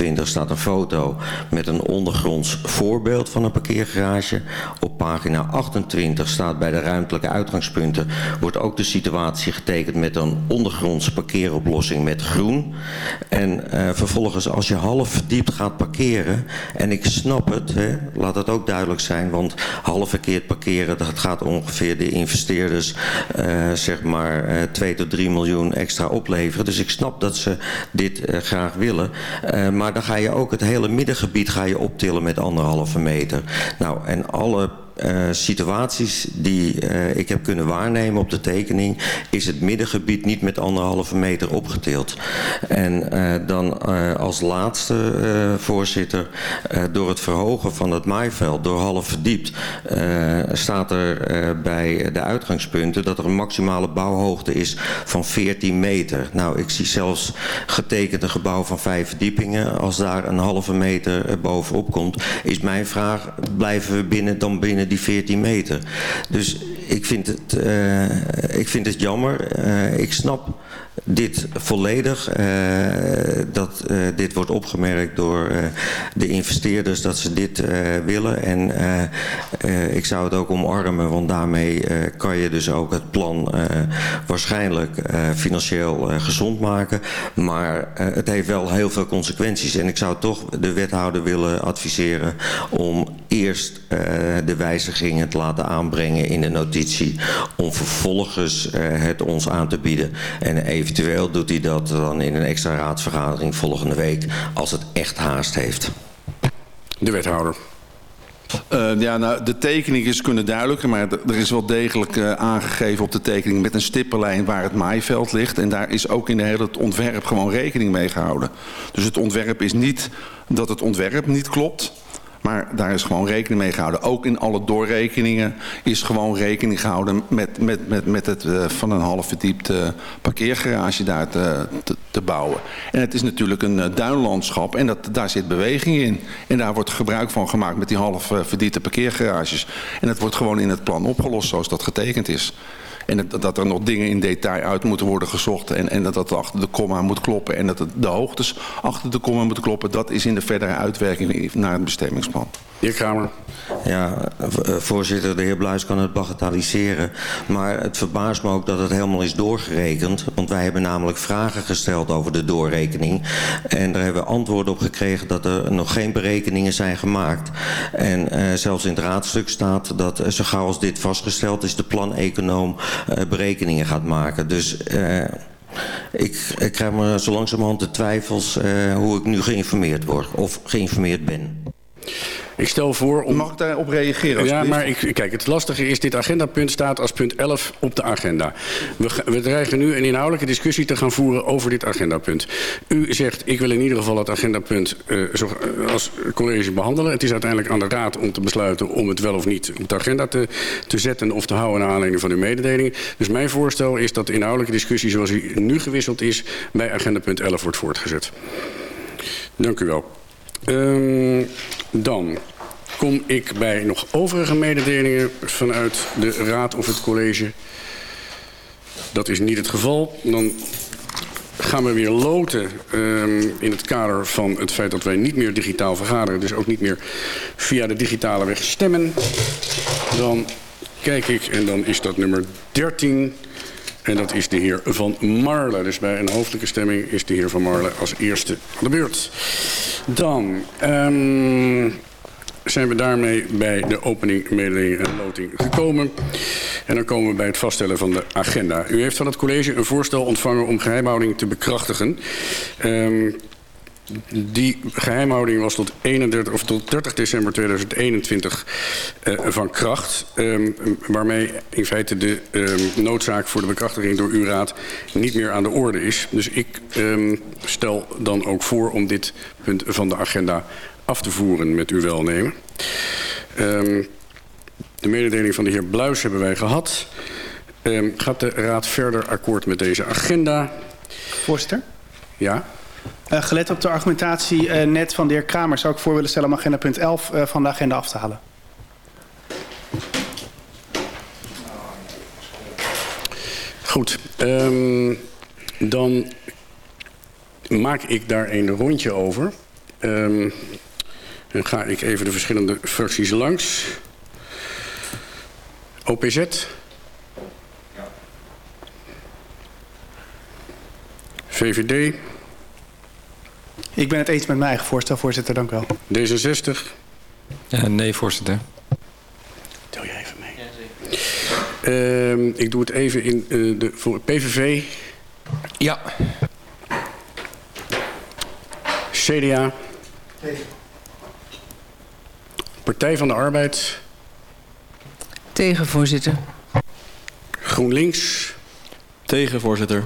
27 staat een foto met een ondergronds voorbeeld van een parkeergarage. Op pagina 28 staat bij de ruimtelijke uitgangspunten wordt ook de situatie getekend met een ondergrondse parkeeroplossing met groen. En uh, vervolgens als je half verdiept gaat parkeren, en ik snap het, hè, laat het ook duidelijk zijn, want half verkeerd parkeren, dat gaat ongeveer de investeerders uh, zeg maar uh, 2 tot 3 miljoen extra opleveren. Dus ik snap dat ze dit graag willen. Uh, maar dan ga je ook het hele middengebied ga je optillen met anderhalve meter. Nou, en alle uh, situaties die uh, ik heb kunnen waarnemen op de tekening... is het middengebied niet met anderhalve meter opgetild. En uh, dan als laatste, voorzitter... door het verhogen van het maaiveld, door half verdiept... staat er bij de uitgangspunten dat er een maximale bouwhoogte is van 14 meter. Nou, ik zie zelfs getekend een gebouw van vijf verdiepingen. Als daar een halve meter bovenop komt, is mijn vraag... blijven we binnen, dan binnen die 14 meter. Dus ik vind het, uh, ik vind het jammer. Uh, ik snap dit volledig. Uh, dat uh, dit wordt opgemerkt door uh, de investeerders dat ze dit willen. En ik zou het ook omarmen, want daarmee kan je dus ook het plan waarschijnlijk financieel gezond maken. Maar het heeft wel heel veel consequenties. En ik zou toch de wethouder willen adviseren om eerst de wijzigingen te laten aanbrengen in de notitie. Om vervolgens het ons aan te bieden. En eventueel doet hij dat dan in een extra raadsvergadering volgende week als het echt haast heeft. De wethouder. Uh, ja, nou, de tekeningen kunnen duidelijker, maar er is wel degelijk uh, aangegeven op de tekening met een stippenlijn waar het maaiveld ligt. En daar is ook in de hele ontwerp gewoon rekening mee gehouden. Dus het ontwerp is niet dat het ontwerp niet klopt. Maar daar is gewoon rekening mee gehouden. Ook in alle doorrekeningen is gewoon rekening gehouden met, met, met, met het uh, van een half verdiepte parkeergarage daar te, te, bouwen. En het is natuurlijk een uh, duinlandschap en dat, daar zit beweging in. En daar wordt gebruik van gemaakt met die half uh, verdiepte parkeergarages. En het wordt gewoon in het plan opgelost zoals dat getekend is. En dat, dat er nog dingen in detail uit moeten worden gezocht. En, en dat dat achter de komma moet kloppen. En dat het, de hoogtes achter de komma moeten kloppen. Dat is in de verdere uitwerking naar het bestemmingsplan. Heer Kramer. Ja, voorzitter, de heer Bluis kan het bagatelliseren. Maar het verbaast me ook dat het helemaal is doorgerekend. Want wij hebben namelijk vragen gesteld over de doorrekening. En daar hebben we antwoorden op gekregen dat er nog geen berekeningen zijn gemaakt. En uh, zelfs in het raadstuk staat dat uh, zo gauw als dit vastgesteld is... de planeconoom uh, berekeningen gaat maken. Dus... Uh, ik, ik krijg maar zo langzamerhand de twijfels uh, hoe ik nu geïnformeerd word of geïnformeerd ben. Ik stel voor om... Mag ik daarop reageren? Ja, maar ik, kijk, het lastige is, dit agendapunt staat als punt 11 op de agenda. We, we dreigen nu een inhoudelijke discussie te gaan voeren over dit agendapunt. U zegt, ik wil in ieder geval het agendapunt uh, zo, als college behandelen. Het is uiteindelijk aan de raad om te besluiten om het wel of niet op de agenda te, te zetten of te houden naar aanleiding van uw mededeling. Dus mijn voorstel is dat de inhoudelijke discussie zoals die nu gewisseld is bij agendapunt 11 wordt voortgezet. Dank u wel. Um, dan kom ik bij nog overige mededelingen vanuit de raad of het college. Dat is niet het geval. Dan gaan we weer loten um, in het kader van het feit dat wij niet meer digitaal vergaderen. Dus ook niet meer via de digitale weg stemmen. Dan kijk ik en dan is dat nummer 13... En dat is de heer Van Marle. Dus bij een hoofdelijke stemming is de heer Van Marle als eerste aan de beurt. Dan um, zijn we daarmee bij de opening, mededeling en loting gekomen. En dan komen we bij het vaststellen van de agenda. U heeft van het college een voorstel ontvangen om geheimhouding te bekrachtigen. Um, die geheimhouding was tot, 31, of tot 30 december 2021 uh, van kracht. Um, waarmee in feite de um, noodzaak voor de bekrachtiging door uw raad niet meer aan de orde is. Dus ik um, stel dan ook voor om dit punt van de agenda af te voeren met uw welnemen. De mededeling van de heer Bluis hebben wij gehad. Gaat de raad verder akkoord met deze agenda? Voorzitter? Ja? Uh, gelet op de argumentatie uh, net van de heer Kramer... zou ik voor willen stellen om agenda punt 11 uh, van de agenda af te halen. Goed. Um, dan maak ik daar een rondje over... Ehm, dan ga ik even de verschillende fracties langs. OPZ. VVD, Ik ben het eens met mijn eigen voorstel, voorzitter. Dank u wel. D66. Ja, nee, voorzitter. Tel je even mee. Ehm, ik doe het even in eh, de voor PVV, Ja. CDA. Partij van de Arbeid, Tegen, voorzitter. GroenLinks, Tegen, voorzitter.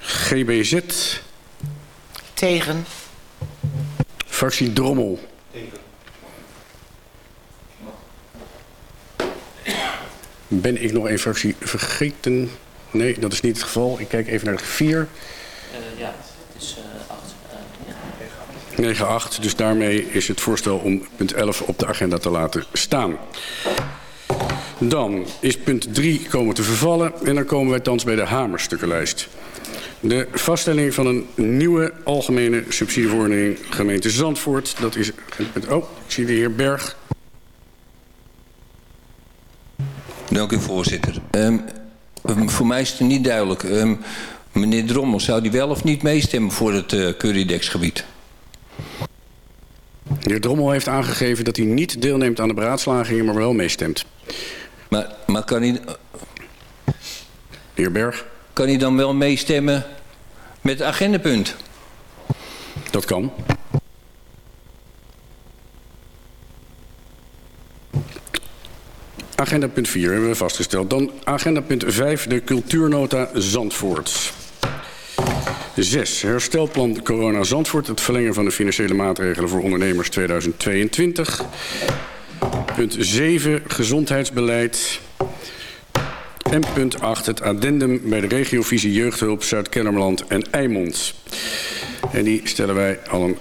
GBZ, Tegen. fractie Drommel. Ben ik nog een fractie vergeten? Nee, dat is niet het geval. Ik kijk even naar de vier. ja, het is uh, 8. Uh, ja. 9-8, dus daarmee is het voorstel om punt 11 op de agenda te laten staan. Dan is punt 3 komen te vervallen en dan komen wij thans bij de hamerstukkenlijst. De vaststelling van een nieuwe algemene subsidieverordening gemeente Zandvoort. Dat is... Oh, ik zie de heer Berg. Dank u, voorzitter. Um, um, voor mij is het niet duidelijk. Um, meneer Drommel, zou die wel of niet meestemmen voor het uh, Currydex-gebied? De heer Drommel heeft aangegeven dat hij niet deelneemt aan de beraadslagingen, maar wel meestemt. Maar, maar kan hij... De heer Berg? Kan hij dan wel meestemmen met het agendapunt? Dat kan. Agenda punt 4 hebben we vastgesteld. Dan agenda punt 5, de cultuurnota Zandvoort. 6. Herstelplan Corona Zandvoort. Het verlengen van de financiële maatregelen voor ondernemers 2022. Punt 7. Gezondheidsbeleid. En punt 8. Het addendum bij de regiovisie Jeugdhulp Zuid-Kennemerland en Eimond. En die stellen wij al een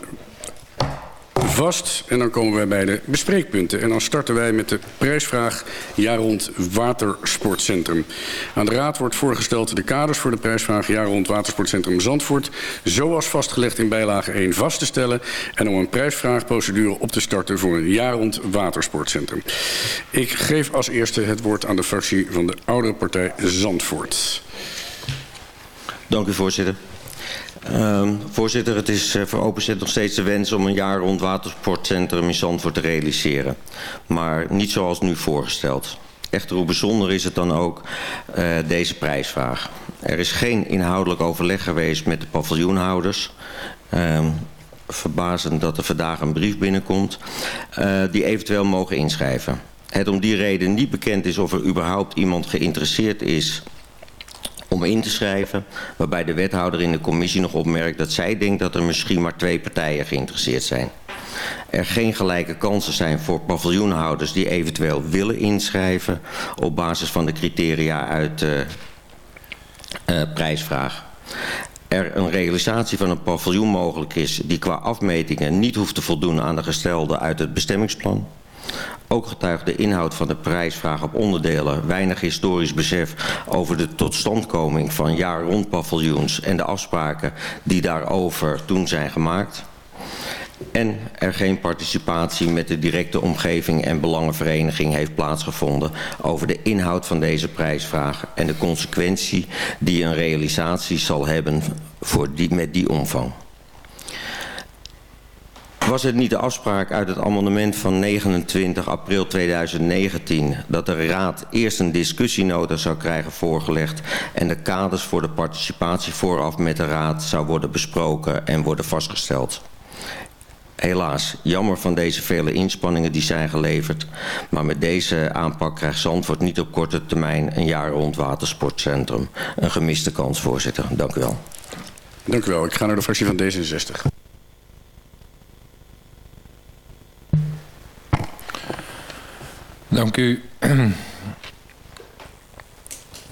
vast. En dan komen wij bij de bespreekpunten. En dan starten wij met de prijsvraag jaar rond watersportcentrum. Aan de raad wordt voorgesteld de kaders voor de prijsvraag jaar rond watersportcentrum Zandvoort... zoals vastgelegd in bijlage 1 vast te stellen... en om een prijsvraagprocedure op te starten voor een jaar rond watersportcentrum. Ik geef als eerste het woord aan de fractie van de oudere partij Zandvoort. Dank u, voorzitter. Uh, voorzitter, het is uh, voor OpenZ nog steeds de wens om een jaar rond watersportcentrum in Zandvoort te realiseren. Maar niet zoals nu voorgesteld. Echter, hoe bijzonder is het dan ook uh, deze prijsvraag? Er is geen inhoudelijk overleg geweest met de paviljoenhouders. Uh, verbazend dat er vandaag een brief binnenkomt uh, die eventueel mogen inschrijven. Het om die reden niet bekend is of er überhaupt iemand geïnteresseerd is om in te schrijven. Waarbij de wethouder in de commissie nog opmerkt dat zij denkt dat er misschien maar twee partijen geïnteresseerd zijn. Er geen gelijke kansen zijn voor paviljoenhouders die eventueel willen inschrijven op basis van de criteria uit de uh, prijsvraag. Er een realisatie van een paviljoen mogelijk is die qua afmetingen niet hoeft te voldoen aan de gestelde uit het bestemmingsplan. Ook getuigt de inhoud van de prijsvraag op onderdelen weinig historisch besef over de totstandkoming van jaar rond paviljoens en de afspraken die daarover toen zijn gemaakt. En er geen participatie met de directe omgeving en belangenvereniging heeft plaatsgevonden over de inhoud van deze prijsvraag en de consequentie die een realisatie zal hebben voor die, met die omvang. Was het niet de afspraak uit het amendement van 29 april 2019 dat de Raad eerst een discussienota zou krijgen voorgelegd en de kaders voor de participatie vooraf met de Raad zou worden besproken en worden vastgesteld? Helaas, jammer van deze vele inspanningen die zijn geleverd, maar met deze aanpak krijgt Zandvoort niet op korte termijn een jaar rond watersportcentrum. Een gemiste kans, voorzitter. Dank u wel. Dank u wel. Ik ga naar de fractie van D66. Dank u. Uh,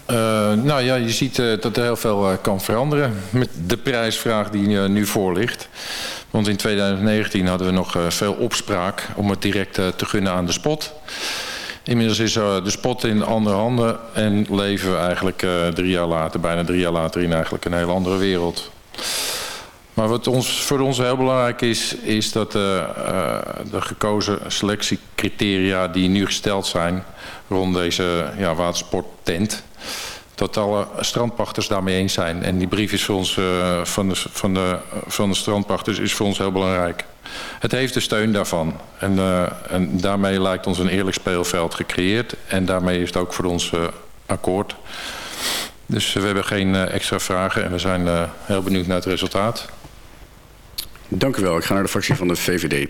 nou ja, je ziet uh, dat er heel veel uh, kan veranderen met de prijsvraag die nu voor ligt. Want in 2019 hadden we nog veel opspraak om het direct te gunnen aan de spot. Inmiddels is de spot in andere handen en leven we eigenlijk drie jaar later, bijna drie jaar later, in eigenlijk een heel andere wereld. Maar wat ons, voor ons heel belangrijk is, is dat uh, uh, de gekozen selectiecriteria die nu gesteld zijn rond deze ja, watersporttent, dat alle strandpachters daarmee eens zijn. En die brief is voor ons, uh, van, de, van, de, van de strandpachters is voor ons heel belangrijk. Het heeft de steun daarvan. En, en daarmee lijkt ons een eerlijk speelveld gecreëerd. En daarmee is het ook voor ons akkoord. Dus we hebben geen extra vragen en we zijn heel benieuwd naar het resultaat. Dank u wel. Ik ga naar de fractie van de VVD.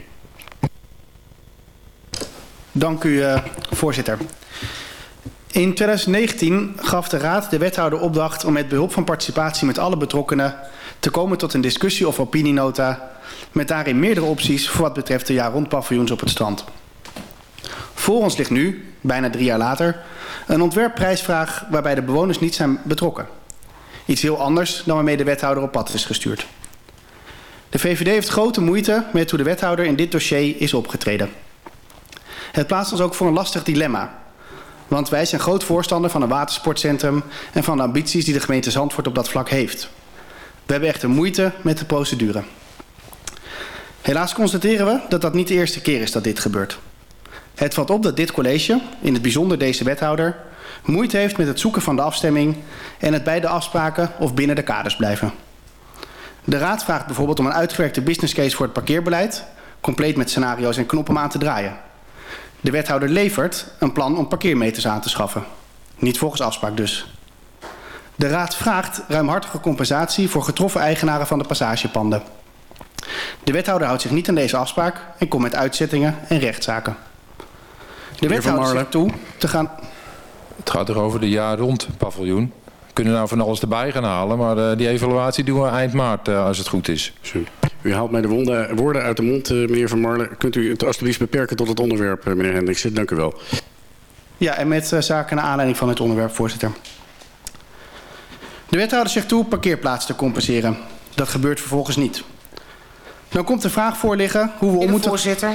Dank u, uh, voorzitter. In 2019 gaf de Raad de wethouder opdracht om met behulp van participatie met alle betrokkenen te komen tot een discussie of opinienota met daarin meerdere opties voor wat betreft de jaar rond paviljoens op het strand. Voor ons ligt nu, bijna drie jaar later, een ontwerpprijsvraag waarbij de bewoners niet zijn betrokken. Iets heel anders dan waarmee de wethouder op pad is gestuurd. De VVD heeft grote moeite met hoe de wethouder in dit dossier is opgetreden. Het plaatst ons ook voor een lastig dilemma. Want wij zijn groot voorstander van een watersportcentrum en van de ambities die de gemeente Zandvoort op dat vlak heeft. We hebben echter moeite met de procedure. Helaas constateren we dat dat niet de eerste keer is dat dit gebeurt. Het valt op dat dit college, in het bijzonder deze wethouder, moeite heeft met het zoeken van de afstemming en het bij de afspraken of binnen de kaders blijven. De Raad vraagt bijvoorbeeld om een uitgewerkte business case voor het parkeerbeleid, compleet met scenario's en knoppen om aan te draaien. De wethouder levert een plan om parkeermeters aan te schaffen. Niet volgens afspraak dus. De Raad vraagt ruimhartige compensatie voor getroffen eigenaren van de passagepanden. De wethouder houdt zich niet aan deze afspraak en komt met uitzettingen en rechtszaken. De wethouder zegt toe te gaan... Het gaat er over de jaar rond paviljoen. We kunnen nou van alles erbij gaan halen, maar uh, die evaluatie doen we eind maart uh, als het goed is. U haalt mij de wonden, woorden uit de mond, uh, meneer Van Marlen. Kunt u het alstublieft beperken tot het onderwerp, meneer Hendriksen? Dank u wel. Ja, en met zaken naar aanleiding van het onderwerp, voorzitter. De wethouder zegt toe parkeerplaats te compenseren. Dat gebeurt vervolgens niet. Dan komt de vraag voor liggen hoe we om moeten... Voorzitter,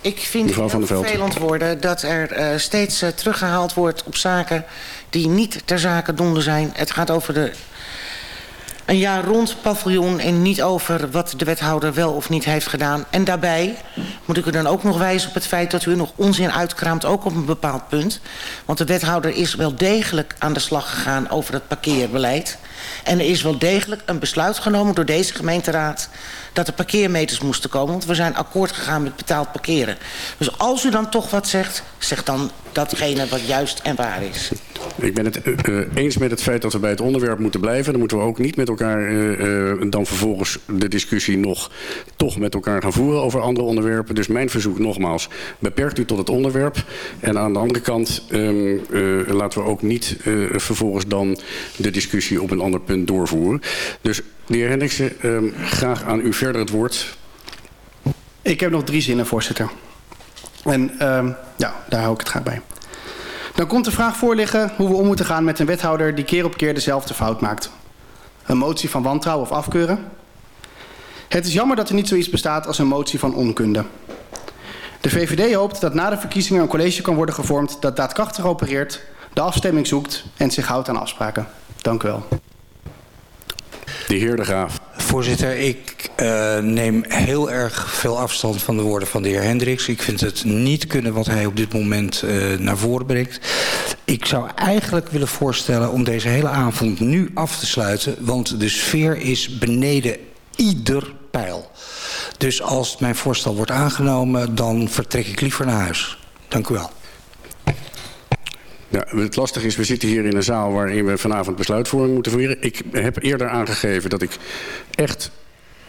ik vind het vervelend worden dat er uh, steeds uh, teruggehaald wordt op zaken die niet ter zake doende zijn. Het gaat over de een jaar rond paviljoen en niet over wat de wethouder wel of niet heeft gedaan. En daarbij moet ik u dan ook nog wijzen op het feit dat u nog onzin uitkraamt, ook op een bepaald punt. Want de wethouder is wel degelijk aan de slag gegaan over het parkeerbeleid. En er is wel degelijk een besluit genomen door deze gemeenteraad dat er parkeermeters moesten komen. Want we zijn akkoord gegaan met betaald parkeren. Dus als u dan toch wat zegt, zeg dan datgene wat juist en waar is. Ik ben het uh, eens met het feit dat we bij het onderwerp moeten blijven. Dan moeten we ook niet met elkaar uh, uh, dan vervolgens de discussie nog toch met elkaar gaan voeren over andere onderwerpen. Dus mijn verzoek nogmaals, beperkt u tot het onderwerp. En aan de andere kant um, laten we ook niet vervolgens dan de discussie op een punt doorvoeren. Dus de heer Hendriksen, um, graag aan u verder het woord. Ik heb nog drie zinnen, voorzitter. En um, ja, daar hou ik het graag bij. Dan komt de vraag voor liggen hoe we om moeten gaan met een wethouder die keer op keer dezelfde fout maakt. Een motie van wantrouwen of afkeuren. Het is jammer dat er niet zoiets bestaat als een motie van onkunde. De VVD hoopt dat na de verkiezingen een college kan worden gevormd dat daadkrachtig opereert, de afstemming zoekt en zich houdt aan afspraken. Dank u wel. De heer De Graaf. Voorzitter, ik uh, neem heel erg veel afstand van de woorden van de heer Hendricks. Ik vind het niet kunnen wat hij op dit moment uh, naar voren brengt. Ik zou eigenlijk willen voorstellen om deze hele avond nu af te sluiten. Want de sfeer is beneden ieder pijl. Dus als mijn voorstel wordt aangenomen, dan vertrek ik liever naar huis. Dank u wel. Het lastige is, we zitten hier in een zaal waarin we vanavond besluitvorming moeten voeren. Ik heb eerder aangegeven dat ik echt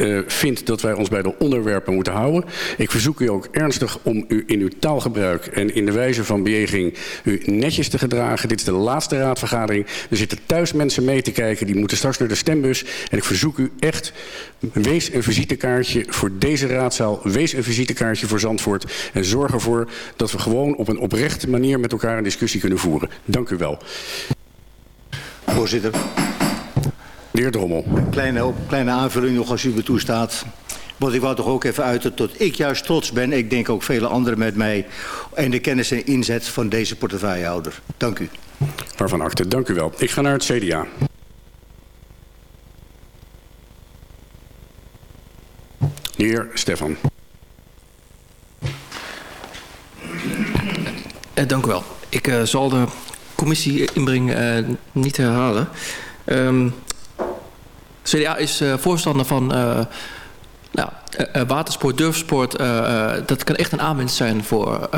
uh, vindt dat wij ons bij de onderwerpen moeten houden. Ik verzoek u ook ernstig om u in uw taalgebruik en in de wijze van bejeging u netjes te gedragen. Dit is de laatste raadvergadering. Er zitten thuis mensen mee te kijken, die moeten straks naar de stembus. En ik verzoek u echt, wees een visitekaartje voor deze raadzaal. Wees een visitekaartje voor Zandvoort. En zorg ervoor dat we gewoon op een oprechte manier met elkaar een discussie kunnen voeren. Dank u wel. Voorzitter. De heer Drommel. Een kleine, kleine aanvulling nog als u me toestaat. Want ik wou toch ook even uiten dat ik juist trots ben. Ik denk ook vele anderen met mij. En de kennis en inzet van deze portefeuillehouder. Dank u. Waarvan akte. Dank u wel. Ik ga naar het CDA. De heer Stefan. Uh, dank u wel. Ik uh, zal de commissie inbreng uh, niet herhalen. Um, CDA is voorstander van nou, watersport, durfsport. dat kan echt een aanwinst zijn voor,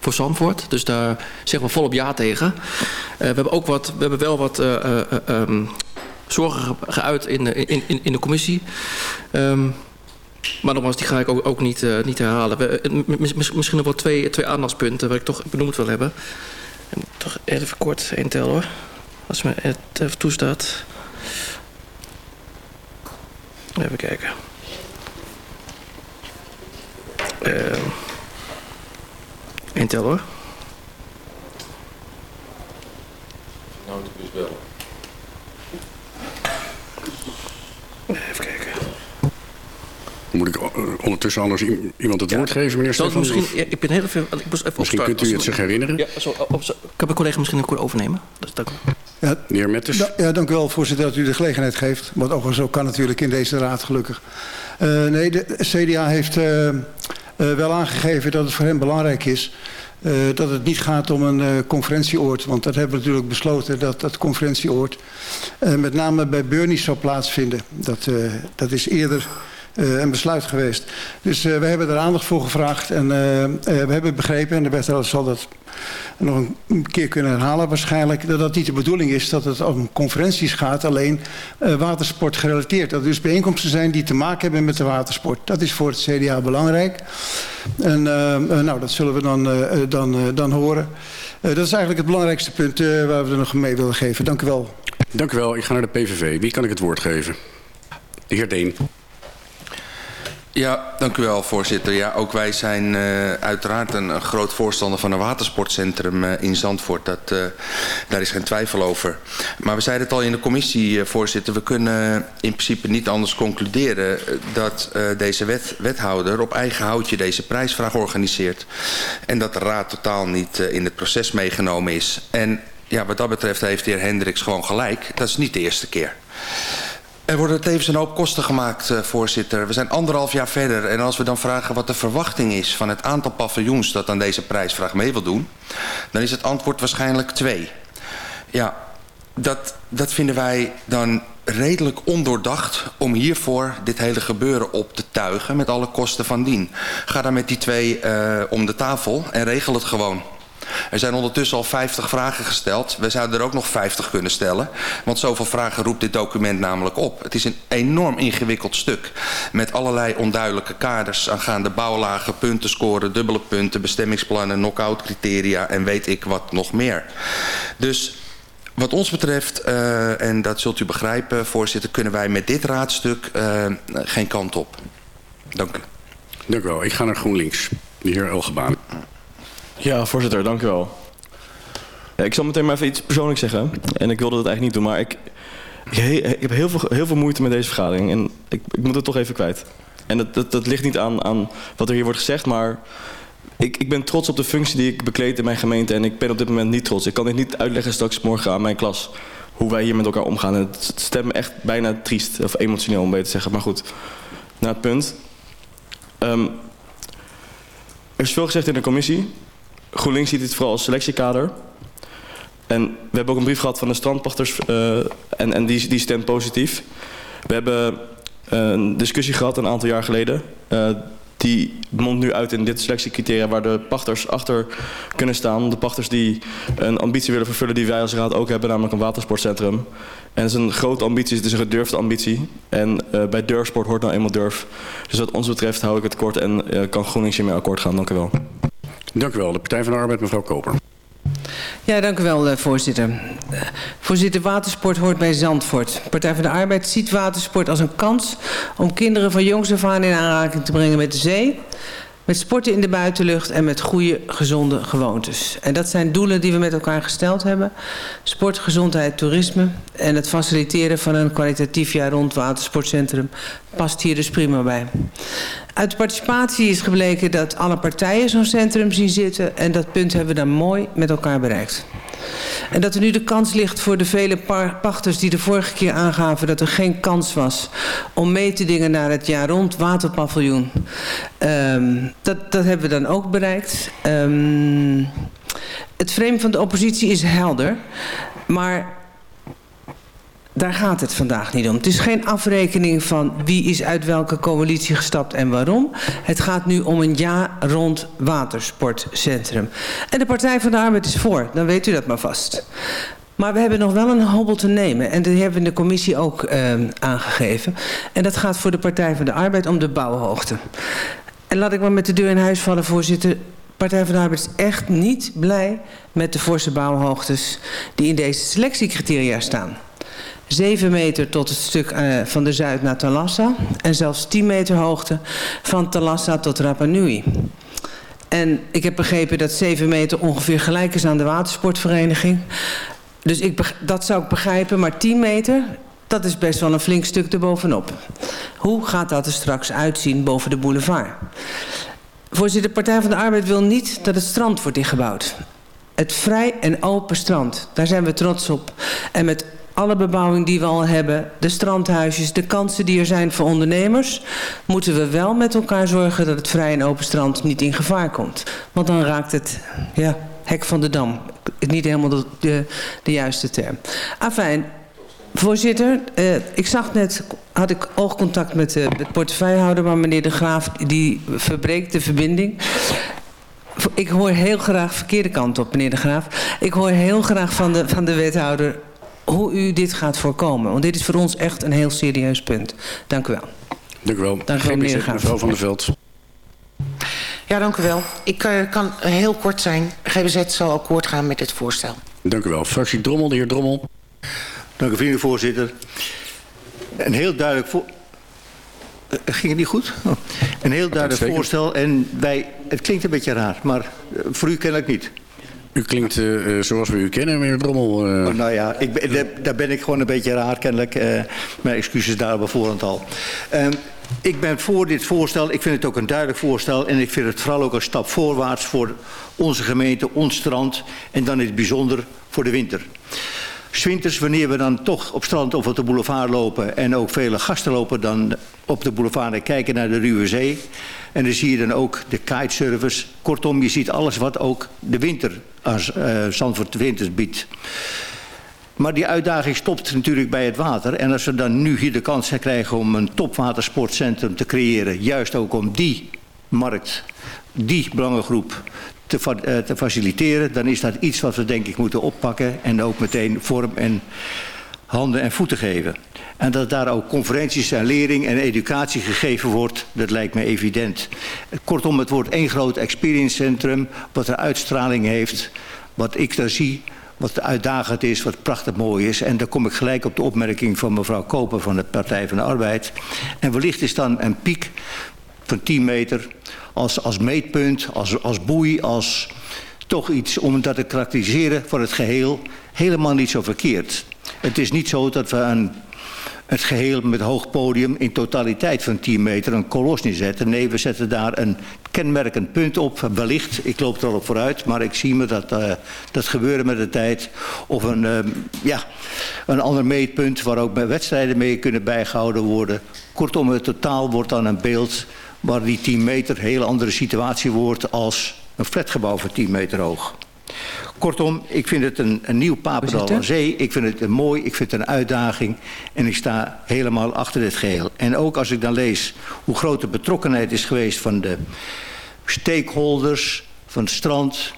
voor Zandvoort. Dus daar zeggen we volop ja tegen. we, hebben ook wat, we hebben wel wat um, zorgen geuit in, in, in, in de commissie. Um, maar nogmaals, die ga ik ook, ook niet, niet herhalen. We, misschien nog wel twee, twee aandachtspunten waar ik toch benoemd wil hebben. En toch even kort intellen hoor. Als me het even toestaat. Even kijken. Uh, intel hoor. Nou, het is wel. Even kijken. Moet ik ondertussen anders iemand het woord geven, meneer Stefan? Misschien, ja, ik ben heel veel... Ik moest even misschien kunt u het zich herinneren? Ja, zo, op, zo. Ik heb een collega misschien ook overnemen. Dus dank ja, meneer Metters. Da, ja, dank u wel, voorzitter, dat u de gelegenheid geeft. Wat ook zo kan natuurlijk in deze raad, gelukkig. Uh, nee, de CDA heeft uh, uh, wel aangegeven dat het voor hem belangrijk is... Uh, dat het niet gaat om een uh, conferentieoord. Want dat hebben we natuurlijk besloten dat dat conferentieoord... Uh, met name bij Burnie zou plaatsvinden. Dat, dat is eerder een besluit geweest. Dus uh, we hebben er aandacht voor gevraagd en uh, we hebben begrepen, en de wethouder zal dat nog een keer kunnen herhalen waarschijnlijk, dat dat niet de bedoeling is dat het om conferenties gaat, alleen watersport gerelateerd. Dat dus bijeenkomsten zijn die te maken hebben met de watersport. Dat is voor het CDA belangrijk. En nou, dat zullen we dan, dan, dan horen. dat is eigenlijk het belangrijkste punt waar we er nog mee willen geven. Dank u wel. Dank u wel. Ik ga naar de PVV. Wie kan ik het woord geven? De heer Deen. Ja, dank u wel, voorzitter. Ja, ook wij zijn uh, uiteraard een, groot voorstander van een watersportcentrum uh, in Zandvoort. Dat, uh, daar is geen twijfel over. Maar we zeiden het al in de commissie, voorzitter. We kunnen in principe niet anders concluderen dat deze wet, wethouder op eigen houtje deze prijsvraag organiseert. En dat de raad totaal niet in het proces meegenomen is. En ja, wat dat betreft heeft de heer Hendricks gewoon gelijk. Dat is niet de eerste keer. Er worden tevens een hoop kosten gemaakt, uh, voorzitter. We zijn anderhalf jaar verder. En als we dan vragen wat de verwachting is van het aantal paviljoens... dat aan deze prijsvraag mee wil doen... dan is het antwoord waarschijnlijk twee. Ja, dat, dat vinden wij dan redelijk ondoordacht... om hiervoor dit hele gebeuren op te tuigen met alle kosten van dien. Ga dan met die twee uh, om de tafel en regel het gewoon. Er zijn ondertussen al 50 vragen gesteld. We zouden er ook nog 50 kunnen stellen. Want zoveel vragen roept dit document namelijk op. Het is een enorm ingewikkeld stuk. Met allerlei onduidelijke kaders aangaande bouwlagen, punten scoren, dubbele punten, bestemmingsplannen, knock-out criteria en weet ik wat nog meer. Dus wat ons betreft, uh, en dat zult u begrijpen, voorzitter, kunnen wij met dit raadstuk uh, geen kant op. Dank u. Dank u wel. Ik ga naar GroenLinks. De heer Elgebaan. Ja, voorzitter, dank u wel. Ik zal meteen maar even iets persoonlijks zeggen. En ik wilde dat eigenlijk niet doen, maar ik, ik, heb heel veel, heel veel moeite met deze vergadering. En ik, ik moet het toch even kwijt. En dat, dat, dat ligt niet aan, aan wat er hier wordt gezegd, maar ik, ik ben trots op de functie die ik bekleed in mijn gemeente. En ik ben op dit moment niet trots. Ik kan dit niet uitleggen straks morgen aan mijn klas. Hoe wij hier met elkaar omgaan. Het stemt me echt bijna triest. Of emotioneel om beter te zeggen. Maar goed, naar het punt. Um, er is veel gezegd in de commissie. GroenLinks ziet dit vooral als selectiekader. En we hebben ook een brief gehad van de strandpachters uh, en, en die, die stemt positief. We hebben een discussie gehad een aantal jaar geleden. Uh, die mondt nu uit in dit selectiecriteria waar de pachters achter kunnen staan. De pachters die een ambitie willen vervullen die wij als raad ook hebben, namelijk een watersportcentrum. En het is een grote ambitie, het is een gedurfde ambitie. En bij durfsport hoort nou eenmaal durf. Dus wat ons betreft hou ik het kort en uh, kan GroenLinks hiermee akkoord gaan. Dank u wel. Dank u wel. De Partij van de Arbeid, mevrouw Koper. Ja, dank u wel, uh, voorzitter. Uh, voorzitter, watersport hoort bij Zandvoort. Partij van de Arbeid ziet watersport als een kans om kinderen van jongs af aan in aanraking te brengen met de zee. Met sporten in de buitenlucht en met goede, gezonde gewoontes. En dat zijn doelen die we met elkaar gesteld hebben. Sport, gezondheid, toerisme en het faciliteren van een kwalitatief jaar rond watersportcentrum past hier dus prima bij. Uit de participatie is gebleken dat alle partijen zo'n centrum zien zitten en dat punt hebben we dan mooi met elkaar bereikt. En dat er nu de kans ligt voor de vele pachters die de vorige keer aangaven dat er geen kans was om mee te dingen naar het jaar rond waterpaviljoen. Um, dat, dat hebben we dan ook bereikt. Um, het frame van de oppositie is helder, maar daar gaat het vandaag niet om. Het is geen afrekening van wie is uit welke coalitie gestapt en waarom. Het gaat nu om een jaar rond watersportcentrum. En de Partij van de Arbeid is voor, dan weet u dat maar vast. Maar we hebben nog wel een hobbel te nemen. En dat hebben we in de commissie ook uh, aangegeven. En dat gaat voor de Partij van de Arbeid om de bouwhoogte. En laat ik maar met de deur in huis vallen, voorzitter. Partij van de Arbeid is echt niet blij met de forse bouwhoogtes die in deze selectiecriteria staan. 7 meter tot het stuk uh, van de Zuid naar Talassa. En zelfs 10 meter hoogte van Talassa tot Rapa Nui. En ik heb begrepen dat 7 meter ongeveer gelijk is aan de watersportvereniging. Dus ik, dat zou ik begrijpen, maar 10 meter, dat is best wel een flink stuk erbovenop. Hoe gaat dat er straks uitzien boven de boulevard? Voorzitter, Partij van de Arbeid wil niet dat het strand wordt ingebouwd. Het vrij en open strand, daar zijn we trots op. En met alle bebouwing die we al hebben, de strandhuisjes, de kansen die er zijn voor ondernemers, moeten we wel met elkaar zorgen dat het vrij en open strand niet in gevaar komt. Want dan raakt het, ja, hek van de dam. Niet helemaal de, de, juiste term. Afijn, voorzitter, eh, ik zag net, had ik oogcontact met de, de portefeuillehouder, maar meneer De Graaf, die verbreekt de verbinding. Ik hoor heel graag, verkeerde kant op meneer De Graaf, ik hoor heel graag van de, van de wethouder hoe u dit gaat voorkomen. Want dit is voor ons echt een heel serieus punt. Dank u wel. Dank u wel. Dank u wel, meneer. Mevrouw van der Veld. Ja, dank u wel. Ik uh, kan heel kort zijn. GBZ zal akkoord gaan met dit voorstel. Dank u wel. Fractie Drommel, de heer Drommel. Dank u, vrienden voorzitter. Een heel duidelijk voor... Uh, ging het niet goed? Oh. Een heel duidelijk voorstel en wij... Het klinkt een beetje raar, maar uh, voor u kennelijk niet. U klinkt uh, zoals we u kennen, meneer Drommel. Oh, nou ja, ik daar ben ik gewoon een beetje raar kennelijk. Mijn excuses daar al. Uh, ik ben voor dit voorstel. Ik vind het ook een duidelijk voorstel. En ik vind het vooral ook een stap voorwaarts voor onze gemeente, ons strand. En dan in het bijzonder voor de winter. Swinters, wanneer we dan toch op strand of op de boulevard lopen... en ook vele gasten lopen dan op de boulevard en kijken naar de Ruwe Zee... En dan zie je dan ook de kiteservice. Kortom, je ziet alles wat ook de winter als uh, Zandvoort winters biedt. Maar die uitdaging stopt natuurlijk bij het water. En als we dan nu hier de kans krijgen om een topwatersportcentrum te creëren... juist ook om die markt, die belangengroep te, uh, te faciliteren... dan is dat iets wat we denk ik moeten oppakken... en ook meteen vorm en handen en voeten geven. En dat daar ook conferenties en lering en educatie gegeven wordt, dat lijkt me evident. Kortom, het wordt één groot experience centrum, wat een uitstraling heeft, wat ik daar zie, wat uitdagend is, wat prachtig mooi is. En dan kom ik gelijk op de opmerking van mevrouw Koper van de Partij van de Arbeid. En wellicht is dan een piek van 10 meter als, als meetpunt, als, als boei, als toch iets om dat te karakteriseren voor het geheel helemaal niet zo verkeerd. Het is niet zo dat we een het geheel met hoog podium in totaliteit van 10 meter een kolos neerzetten. Nee, we zetten daar een kenmerkend punt op. Wellicht, ik loop er al op vooruit, maar ik zie me dat, uh, dat gebeuren met de tijd. Of een, uh, ja, een ander meetpunt waar ook wedstrijden mee kunnen bijgehouden worden. Kortom, het totaal wordt dan een beeld waar die 10 meter een hele andere situatie wordt als een flatgebouw van 10 meter hoog. Kortom, ik vind het een, een nieuw Papendal aan zee. Ik vind het een mooi, ik vind het een uitdaging. En ik sta helemaal achter dit geheel. En ook als ik dan lees hoe groot de betrokkenheid is geweest van de stakeholders, van het strand.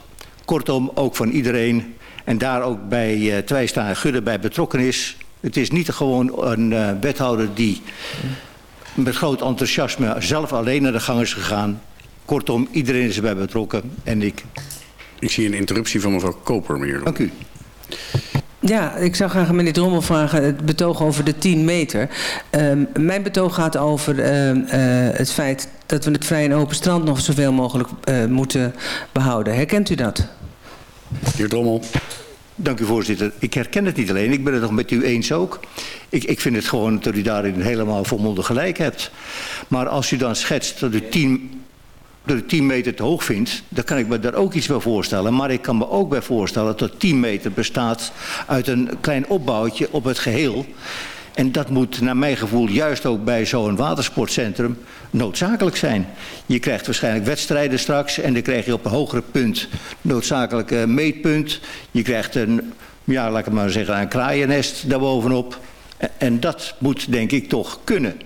Kortom, ook van iedereen. En daar ook bij uh, Twijstaan en Gudde bij betrokken is. Het is niet gewoon een uh, wethouder die met groot enthousiasme zelf alleen naar de gang is gegaan. Kortom, iedereen is erbij betrokken. En ik ik zie een interruptie van mevrouw Koper, meneer. Dank u. Ja, ik zou graag meneer Drommel vragen het betoog over de 10 meter. Um, mijn betoog gaat over uh, uh, het feit dat we het vrij en open strand nog zoveel mogelijk uh, moeten behouden. Herkent u dat? Heer Drommel. Dank u voorzitter. Ik herken het niet alleen, ik ben het nog met u eens ook. Ik, ik vind het gewoon dat u daarin helemaal volmondig gelijk hebt. Maar als u dan schetst dat u 10 dat ik 10 meter te hoog vind, dan kan ik me daar ook iets bij voorstellen. Maar ik kan me ook bij voorstellen dat 10 meter bestaat uit een klein opbouwtje op het geheel. En dat moet naar mijn gevoel juist ook bij zo'n watersportcentrum noodzakelijk zijn. Je krijgt waarschijnlijk wedstrijden straks en dan krijg je op een hogere punt noodzakelijk meetpunt. Je krijgt een, ja, laat ik maar zeggen, een kraaiennest daarbovenop. En dat moet denk ik toch kunnen.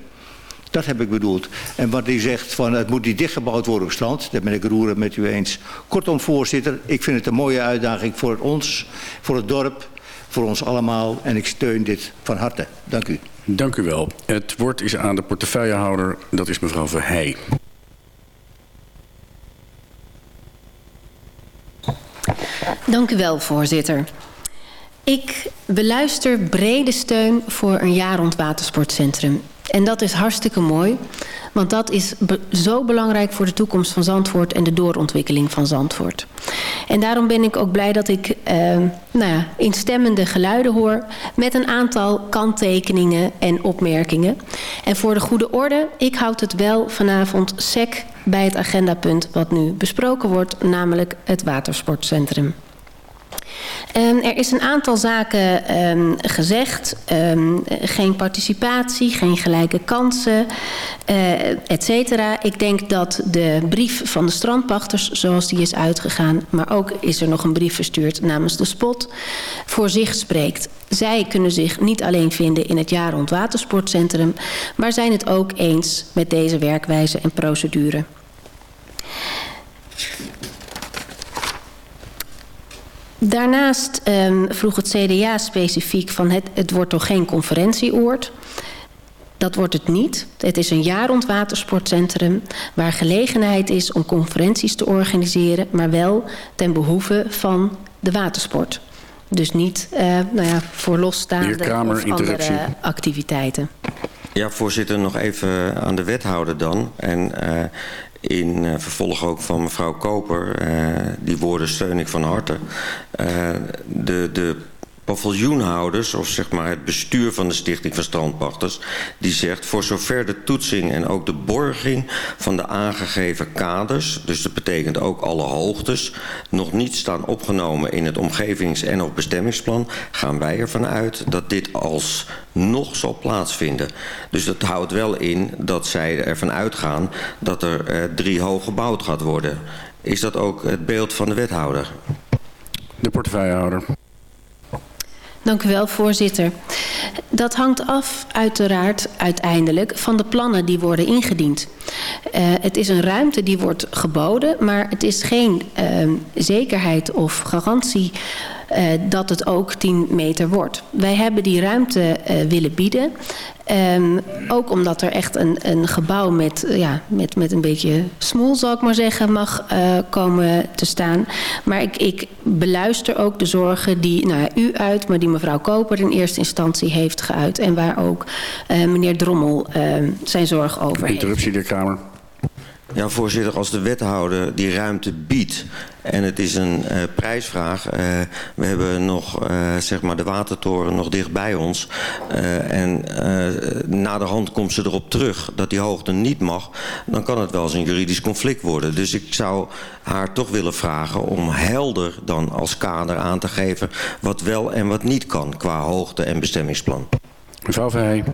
Dat heb ik bedoeld. En wat u zegt van het moet niet dichtgebouwd worden op strand, daar ben ik roerend met u eens. Kortom, voorzitter, ik vind het een mooie uitdaging voor ons, voor het dorp, voor ons allemaal. En ik steun dit van harte. Dank u. Dank u wel. Het woord is aan de portefeuillehouder, dat is mevrouw Verheij. Dank u wel, voorzitter. Ik beluister brede steun voor een jaar rond watersportcentrum. En dat is hartstikke mooi, want dat is zo belangrijk voor de toekomst van Zandvoort en de doorontwikkeling van Zandvoort. En daarom ben ik ook blij dat ik uh, nou ja, instemmende geluiden hoor met een aantal kanttekeningen en opmerkingen. En voor de goede orde, ik houd het wel vanavond sec bij het agendapunt wat nu besproken wordt, namelijk het watersportcentrum. Um, er is een aantal zaken um, gezegd. Um, geen participatie, geen gelijke kansen, uh, et cetera. Ik denk dat de brief van de strandpachters, zoals die is uitgegaan... maar ook is er nog een brief verstuurd namens de spot... voor zich spreekt. Zij kunnen zich niet alleen vinden in het jaar rond watersportcentrum... maar zijn het ook eens met deze werkwijze en procedure. Daarnaast um, vroeg het CDA specifiek van het, het wordt toch geen conferentieoord. Dat wordt het niet. Het is een jaar rond watersportcentrum waar gelegenheid is om conferenties te organiseren, maar wel ten behoeve van de watersport. Dus niet uh, nou ja, voor losstaande of andere activiteiten. Ja, voorzitter, nog even aan de wethouder dan. En uh, in uh, vervolg ook van mevrouw Koper. Uh, die woorden steun ik van harte. Uh, de, de paviljoenhouders, of zeg maar het bestuur van de Stichting van Strandpachters, die zegt voor zover de toetsing en ook de borging van de aangegeven kaders, dus dat betekent ook alle hoogtes, nog niet staan opgenomen in het omgevings- en of bestemmingsplan, gaan wij ervan uit dat dit alsnog zal plaatsvinden. Dus dat houdt wel in dat zij ervan uitgaan dat er uh, drie hoog gebouwd gaat worden. Is dat ook het beeld van de wethouder? De portefeuillehouder. Dank u wel, voorzitter. Dat hangt af uiteraard uiteindelijk van de plannen die worden ingediend. Uh, het is een ruimte die wordt geboden, maar het is geen uh, zekerheid of garantie uh, dat het ook 10 meter wordt. Wij hebben die ruimte uh, willen bieden. Um, ook omdat er echt een, een gebouw met, uh, ja, met, met een beetje smoel, zal ik maar zeggen, mag uh, komen te staan. Maar ik, ik beluister ook de zorgen die nou, u uit, maar die mevrouw Koper in eerste instantie heeft geuit. En waar ook uh, meneer Drommel zijn zorg over heeft. Interruptie de Kamer. Ja, voorzitter, als de wethouder die ruimte biedt en het is een uh, prijsvraag. Uh, we hebben nog uh, zeg maar de watertoren nog dicht bij ons. en na de hand komt ze erop terug dat die hoogte niet mag. Dan kan het wel eens een juridisch conflict worden. Dus ik zou haar toch willen vragen om helder dan als kader aan te geven... wat wel en wat niet kan qua hoogte en bestemmingsplan. Mevrouw Verheij.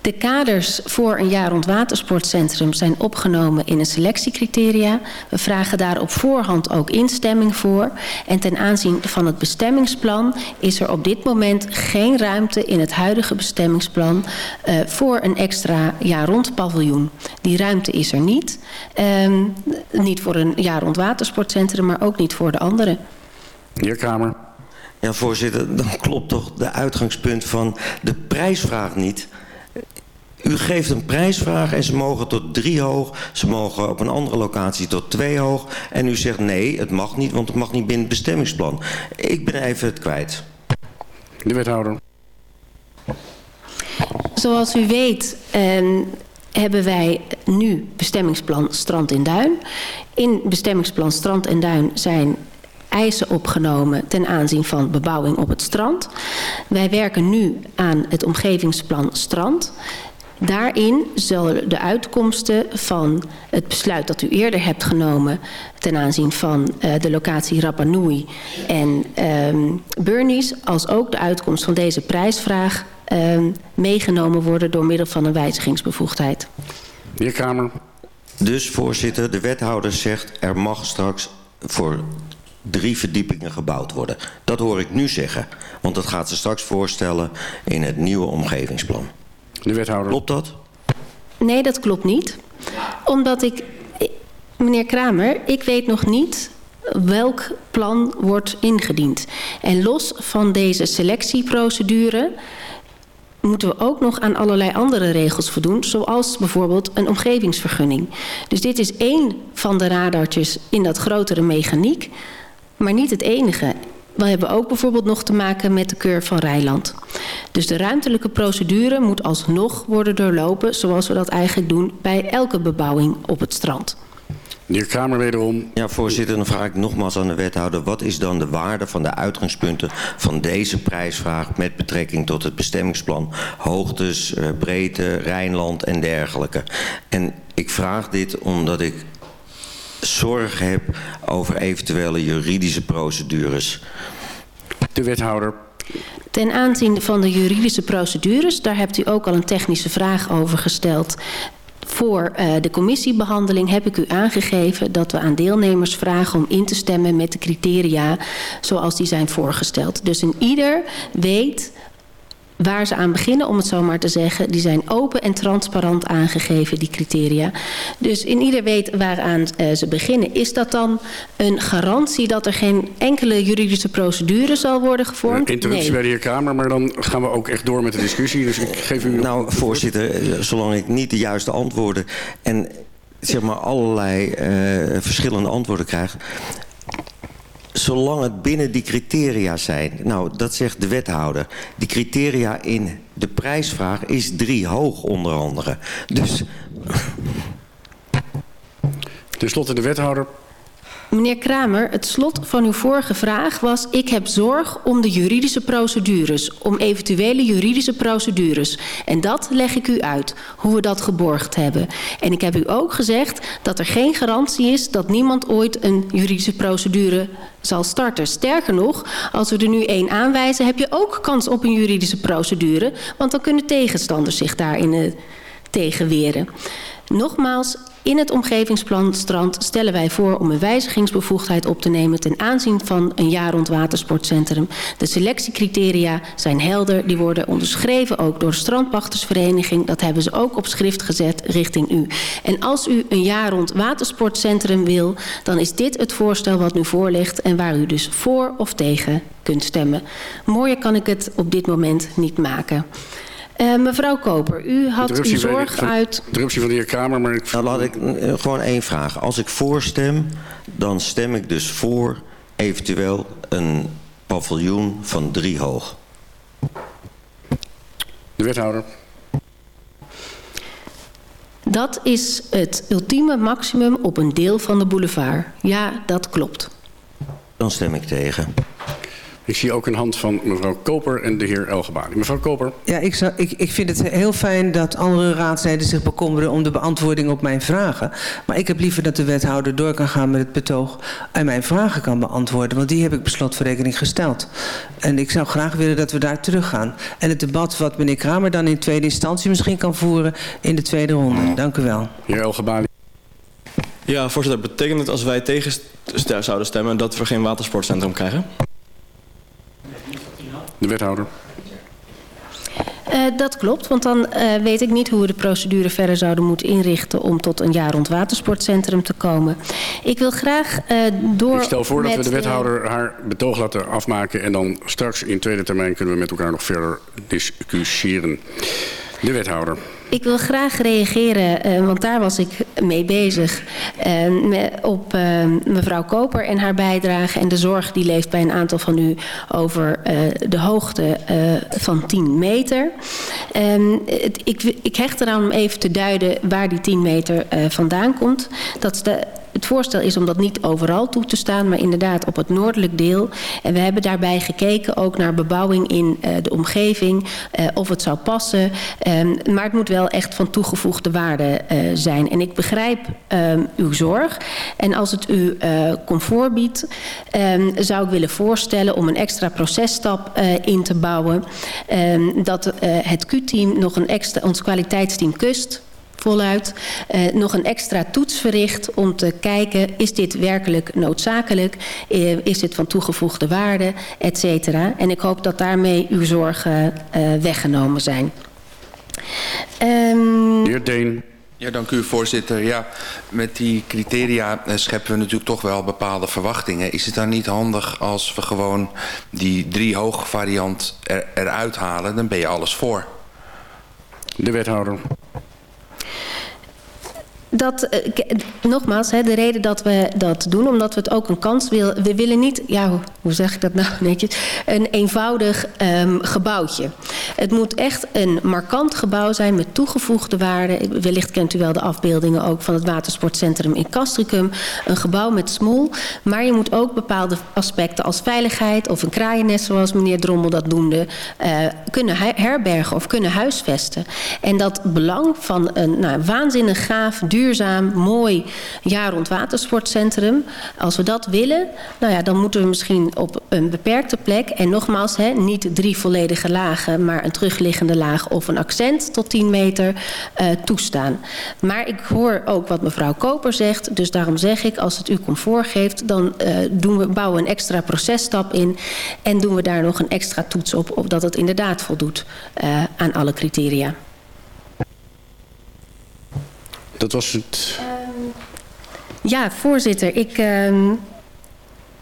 De kaders voor een jaar rond watersportcentrum zijn opgenomen in een selectiecriteria. We vragen daar op voorhand ook instemming voor. En ten aanzien van het bestemmingsplan is er op dit moment geen ruimte in het huidige bestemmingsplan uh, voor een extra jaar rond paviljoen. Die ruimte is er niet. Um, niet voor een jaar rond watersportcentrum, maar ook niet voor de andere. Heer Kamer. Ja, voorzitter, dan klopt toch de uitgangspunt van de prijsvraag niet. U geeft een prijsvraag en ze mogen tot drie hoog. Ze mogen op een andere locatie tot twee hoog. En u zegt nee, het mag niet, want het mag niet binnen het bestemmingsplan. Ik ben even het kwijt. De wethouder. Zoals u weet um, hebben wij nu bestemmingsplan Strand in Duin. In bestemmingsplan Strand en Duin zijn eisen opgenomen ten aanzien van bebouwing op het strand. Wij werken nu aan het omgevingsplan Strand. Daarin zullen de uitkomsten van het besluit dat u eerder hebt genomen ten aanzien van uh, de locatie Rapa Nui en um, Burnies, als ook de uitkomst van deze prijsvraag um, meegenomen worden door middel van een wijzigingsbevoegdheid. De heer Kamer. Dus voorzitter, de wethouder zegt er mag straks voor drie verdiepingen gebouwd worden. Dat hoor ik nu zeggen, want dat gaat ze straks voorstellen in het nieuwe omgevingsplan. De wethouder. Klopt dat? Nee, dat klopt niet. Omdat ik, meneer Kramer, ik weet nog niet welk plan wordt ingediend. En los van deze selectieprocedure moeten we ook nog aan allerlei andere regels voldoen, zoals bijvoorbeeld een omgevingsvergunning. Dus dit is één van de radartjes in dat grotere mechaniek, maar niet het enige. We hebben ook bijvoorbeeld nog te maken met de keur van Rijland. Dus de ruimtelijke procedure moet alsnog worden doorlopen... zoals we dat eigenlijk doen bij elke bebouwing op het strand. De heer Kramer wederom. Ja, voorzitter, dan vraag ik nogmaals aan de wethouder... wat is dan de waarde van de uitgangspunten van deze prijsvraag... met betrekking tot het bestemmingsplan hoogtes, eh, breedte, Rijnland en dergelijke. En ik vraag dit omdat ik zorg heb over eventuele juridische procedures. De wethouder. Ten aanzien van de juridische procedures, daar hebt u ook al een technische vraag over gesteld. Voor uh, de commissiebehandeling heb ik u aangegeven dat we aan deelnemers vragen om in te stemmen met de criteria zoals die zijn voorgesteld. Dus een ieder weet waar ze aan beginnen, om het zo maar te zeggen. Die zijn open en transparant aangegeven, die criteria. Dus in ieder weet waaraan uh, ze beginnen. Is dat dan een garantie dat er geen enkele juridische procedure zal worden gevormd? Uh, interruptie nee. bij de heer Kamer, maar dan gaan we ook echt door met de discussie. Dus ik geef u... Nou, voorzitter, zolang ik niet de juiste antwoorden... en zeg maar allerlei uh, verschillende antwoorden krijg zolang het binnen die criteria zijn. Nou, dat zegt de wethouder. Die criteria in de prijsvraag is drie hoog onder andere. Dus... Ten slotte de wethouder. Meneer Kramer, het slot van uw vorige vraag was... ik heb zorg om de juridische procedures, om eventuele juridische procedures. En dat leg ik u uit, hoe we dat geborgd hebben. En ik heb u ook gezegd dat er geen garantie is... dat niemand ooit een juridische procedure zal starten. Sterker nog, als we er nu één aanwijzen... heb je ook kans op een juridische procedure... want dan kunnen tegenstanders zich daarin uh, tegenweren. Nogmaals, in het omgevingsplan Strand stellen wij voor om een wijzigingsbevoegdheid op te nemen ten aanzien van een jaar rond watersportcentrum. De selectiecriteria zijn helder, die worden onderschreven ook door de strandpachtersvereniging. Dat hebben ze ook op schrift gezet richting u. En als u een jaar rond watersportcentrum wil, dan is dit het voorstel wat nu voor en waar u dus voor of tegen kunt stemmen. Mooier kan ik het op dit moment niet maken. Uh, mevrouw Koper, u had uw zorg van, uit... Interruptie van de heer Kamer, maar ik... Nou, laat ik uh, gewoon één vraag. Als ik voorstem, dan stem ik dus voor eventueel een paviljoen van drie hoog. De wethouder. Dat is het ultieme maximum op een deel van de boulevard. Ja, dat klopt. Dan stem ik tegen. Ik zie ook een hand van mevrouw Koper en de heer Elgebali. Mevrouw Koper. Ja, ik, zou, ik, ik vind het heel fijn dat andere raadsleden zich bekommeren om de beantwoording op mijn vragen. Maar ik heb liever dat de wethouder door kan gaan met het betoog en mijn vragen kan beantwoorden. Want die heb ik beslotverrekening gesteld. En ik zou graag willen dat we daar teruggaan. En het debat wat meneer Kramer dan in tweede instantie misschien kan voeren in de tweede ronde. Dank u wel. Heer Elgebali. Ja, voorzitter. Betekent het als wij tegen zouden stemmen dat we geen watersportcentrum krijgen? De wethouder. Uh, dat klopt, want dan uh, weet ik niet hoe we de procedure verder zouden moeten inrichten om tot een jaar rond watersportcentrum te komen. Ik wil graag uh, door. Ik stel voor dat we de wethouder haar betoog laten afmaken en dan straks in tweede termijn kunnen we met elkaar nog verder discussiëren. De wethouder. Ik wil graag reageren, uh, want daar was ik mee bezig, met, op uh, mevrouw Koper en haar bijdrage en de zorg die leeft bij een aantal van u over de hoogte van 10 meter. Ik, ik hecht eraan om even te duiden waar die 10 meter vandaan komt. Dat is de, het voorstel is om dat niet overal toe te staan, maar inderdaad op het noordelijk deel. En we hebben daarbij gekeken ook naar bebouwing in uh, de omgeving, uh, of het zou passen. Um, maar het moet wel echt van toegevoegde waarde uh, zijn. En ik begrijp um, uw zorg. En als het u comfort biedt, um, zou ik willen voorstellen om een extra processtap in te bouwen. dat het Q-team nog een extra, ons kwaliteitsteam kust voluit uh, nog een extra toets verricht om te kijken... is dit werkelijk noodzakelijk? Uh, is dit van toegevoegde waarde? Et cetera. En ik hoop dat daarmee uw zorgen uh, weggenomen zijn. Um... Heer Deen. Ja, dank u voorzitter. Ja, met die criteria scheppen we natuurlijk toch wel bepaalde verwachtingen. Is het dan niet handig als we gewoon die drie hoge variant er, eruit halen? Dan ben je alles voor. De wethouder. Dat, uh, nogmaals, de reden dat we dat doen, omdat we het ook een kans willen. We willen niet, ja, hoe zeg ik dat nou netjes, een eenvoudig um, gebouwtje. Het moet echt een markant gebouw zijn met toegevoegde waarde. Wellicht kent u wel de afbeeldingen ook van het watersportcentrum in Castricum. Een gebouw met smol, maar je moet ook bepaalde aspecten als veiligheid of een kraaiennest, zoals meneer Drommel dat noemde, uh, kunnen herbergen of kunnen huisvesten. En dat belang van een nou, waanzinnig gaaf, duur duurzaam, mooi jaar rond watersportcentrum. Als we dat willen, nou ja, dan moeten we misschien op een beperkte plek... en nogmaals, hè, niet drie volledige lagen... maar een terugliggende laag of een accent tot 10 meter uh, toestaan. Maar ik hoor ook wat mevrouw Koper zegt. Dus daarom zeg ik, als het u comfort geeft... dan uh, doen we, bouwen we een extra processtap in... en doen we daar nog een extra toets op... dat het inderdaad voldoet uh, aan alle criteria. Dat was het... Um, ja, voorzitter. Ik, uh,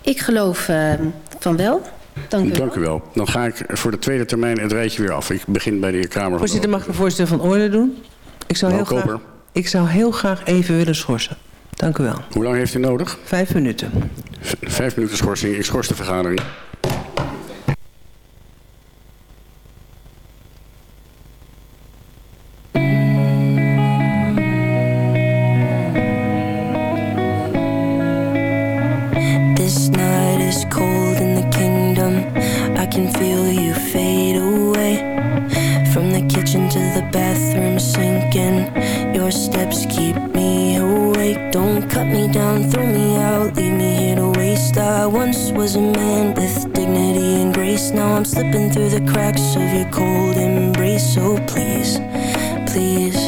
ik geloof uh, van wel. Dank u, Dank u wel. Dan ga ik voor de tweede termijn het rijtje weer af. Ik begin bij de heer Kamer. Voorzitter, mag ik de voorzitter van orde doen? Ik zou, heel graag, ik zou heel graag even willen schorsen. Dank u wel. Hoe lang heeft u nodig? Vijf minuten. V vijf minuten schorsing. Ik schors de vergadering. This night is cold in the kingdom. I can feel you fade away. From the kitchen to the bathroom, sinking. Your steps keep me awake. Don't cut me down, throw me out, leave me here to waste. I once was a man with dignity and grace. Now I'm slipping through the cracks of your cold embrace. So please, please,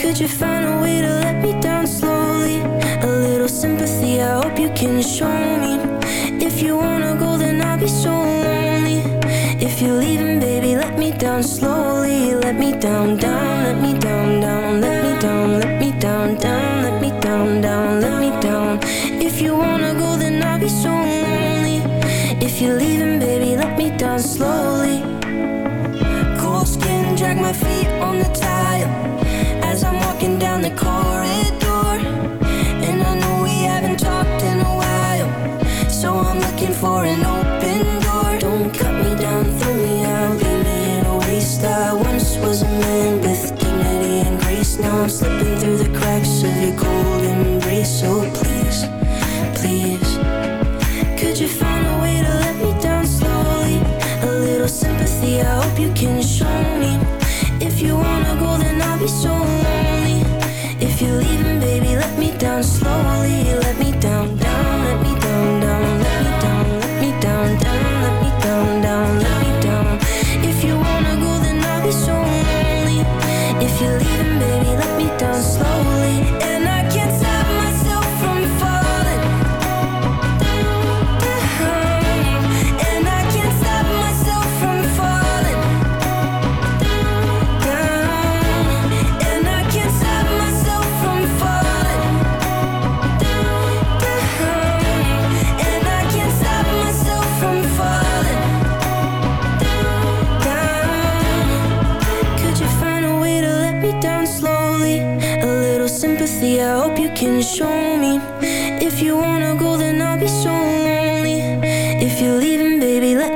could you find a way to? Sympathy, I hope you can show me. If you wanna go, then I'll be so lonely. If you're leaving, baby, let me down slowly. Let me down, down, let me down, down, let me down, let me down, down, let me down, down, let me down. If you wanna go, then I'll be so lonely. If you're leaving, baby let me down slowly. Cold skin, drag my feet on the tile as I'm walking down the corridor. Cracks of your cold embrace. So please, please, could you find a way to let me down? Slowly? A little sympathy. I hope you can show me. If you wanna go, then I'll be so lonely.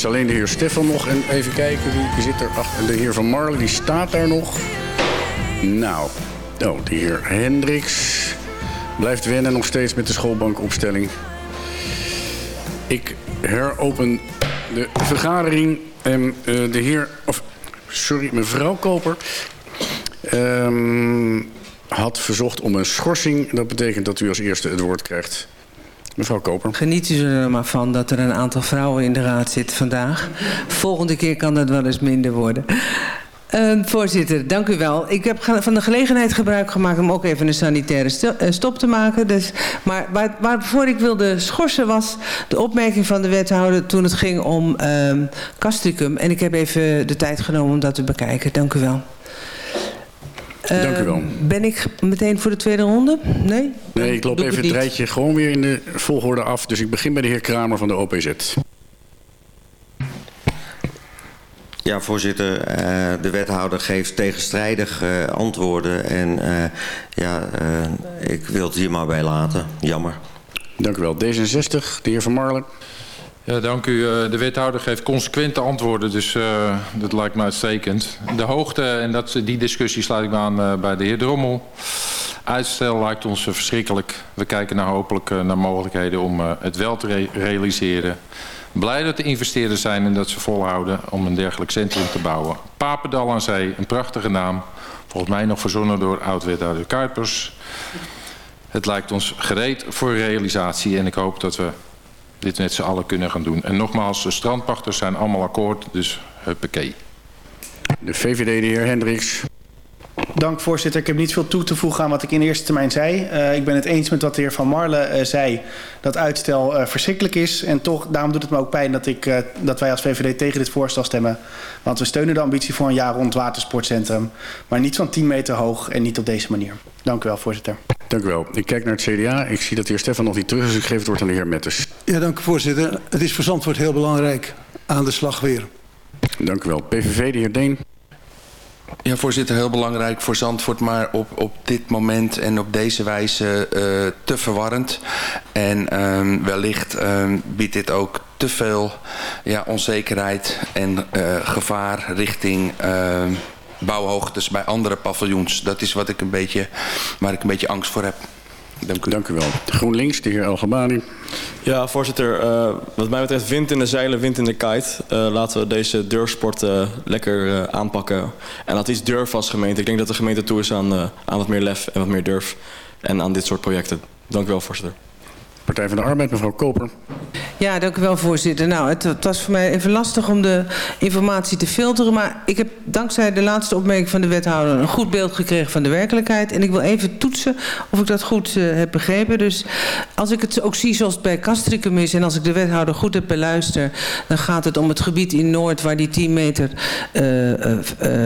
Mis alleen de heer Stefan nog. En even kijken, wie, wie zit er achter? De heer Van Marlen, die staat daar nog. Nou, oh, de heer Hendricks blijft wennen nog steeds met de schoolbankopstelling. Ik heropen de vergadering. En eh, de heer, of sorry, mevrouw Koper ehm, had verzocht om een schorsing. Dat betekent dat u als eerste het woord krijgt. Mevrouw Koper. Geniet u er maar van dat er een aantal vrouwen in de raad zitten vandaag. Volgende keer kan dat wel eens minder worden. Eh, voorzitter, dank u wel. Ik heb van de gelegenheid gebruik gemaakt om ook even een sanitaire eh, stop te maken. Dus, maar waar, waarvoor ik wilde schorsen was de opmerking van de wethouder toen het ging om ehm castricum. En ik heb even de tijd genomen om dat te bekijken. Dank u wel. Dank u wel. Eh, Ben ik meteen voor de tweede ronde? Nee? Nee, ik loop Doe even het het niet. rijtje gewoon weer in de volgorde af. Dus ik begin bij de heer Kramer van de OPZ. Ja, voorzitter. eh, de wethouder geeft tegenstrijdig eh, antwoorden. En eh, ja, eh, ik wil het hier maar bij laten. Jammer. Dank u wel. D66, de heer Van Marlen. Ja, dank u. Eh, De wethouder geeft consequente antwoorden, dus eh, dat lijkt me uitstekend. De hoogte, en dat, die discussie sluit ik me aan eh, bij de heer Drommel. Uitstel lijkt ons verschrikkelijk. We kijken naar hopelijk naar mogelijkheden om het wel te re- realiseren. Blij dat de investeerders zijn en dat ze volhouden om een dergelijk centrum te bouwen. Papendal aan Zee, een prachtige naam. Volgens mij nog verzonnen door oud-wethouder Kuipers. Het lijkt ons gereed voor realisatie en ik hoop dat we dit met z'n allen kunnen gaan doen. En nogmaals, de strandpachters zijn allemaal akkoord, dus huppakee. De VVD, de heer Hendricks. Dank voorzitter. Ik heb niet veel toe te voegen aan wat ik in eerste termijn zei. Eh, ik ben het eens met wat de heer Van Marlen eh, zei. Dat uitstel eh, verschrikkelijk is. En toch, daarom doet het me ook pijn dat, ik, eh, dat wij als VVD tegen dit voorstel stemmen. Want we steunen de ambitie voor een jaar rond watersportcentrum. Maar niet van 10 meter hoog en niet op deze manier. Dank u wel, voorzitter. Dank u wel. Ik kijk naar het CDA. Ik zie dat de heer Stefan nog niet terug is. Dus ik geef het woord aan de heer Metters. Ja, dank u voorzitter. Het is voor Zandvoort heel belangrijk. Aan de slag weer. Dank u wel. PVV, de heer Deen. Ja, voorzitter, heel belangrijk voor Zandvoort, maar op, op dit moment en op deze wijze eh, te verwarrend. En ehm, wellicht ehm, biedt dit ook te veel ja, onzekerheid en eh, gevaar richting ehm, bouwhoogtes bij andere paviljoens. Dat is wat ik een beetje, waar ik een beetje angst voor heb. Dank u. Dank u wel. GroenLinks, de heer Elgebani. Ja, voorzitter. Uh, wat mij betreft wind in de zeilen, wind in de kite. Uh, laten we deze durfsport uh, lekker aanpakken. En laat iets durf als gemeente. Ik denk dat de gemeente toe is aan, aan wat meer lef en wat meer durf. En aan dit soort projecten. Dank u wel, voorzitter. Partij van de Arbeid, mevrouw Koper. Ja, dank u wel, voorzitter. Nou, het, was voor mij even lastig om de informatie te filteren. Maar ik heb dankzij de laatste opmerking van de wethouder... een goed beeld gekregen van de werkelijkheid. En ik wil even toetsen of ik dat goed uh, heb begrepen. Dus als ik het ook zie zoals bij Castricum is... en als ik de wethouder goed heb beluisterd... dan gaat het om het gebied in Noord waar die 10 meter uh, uh,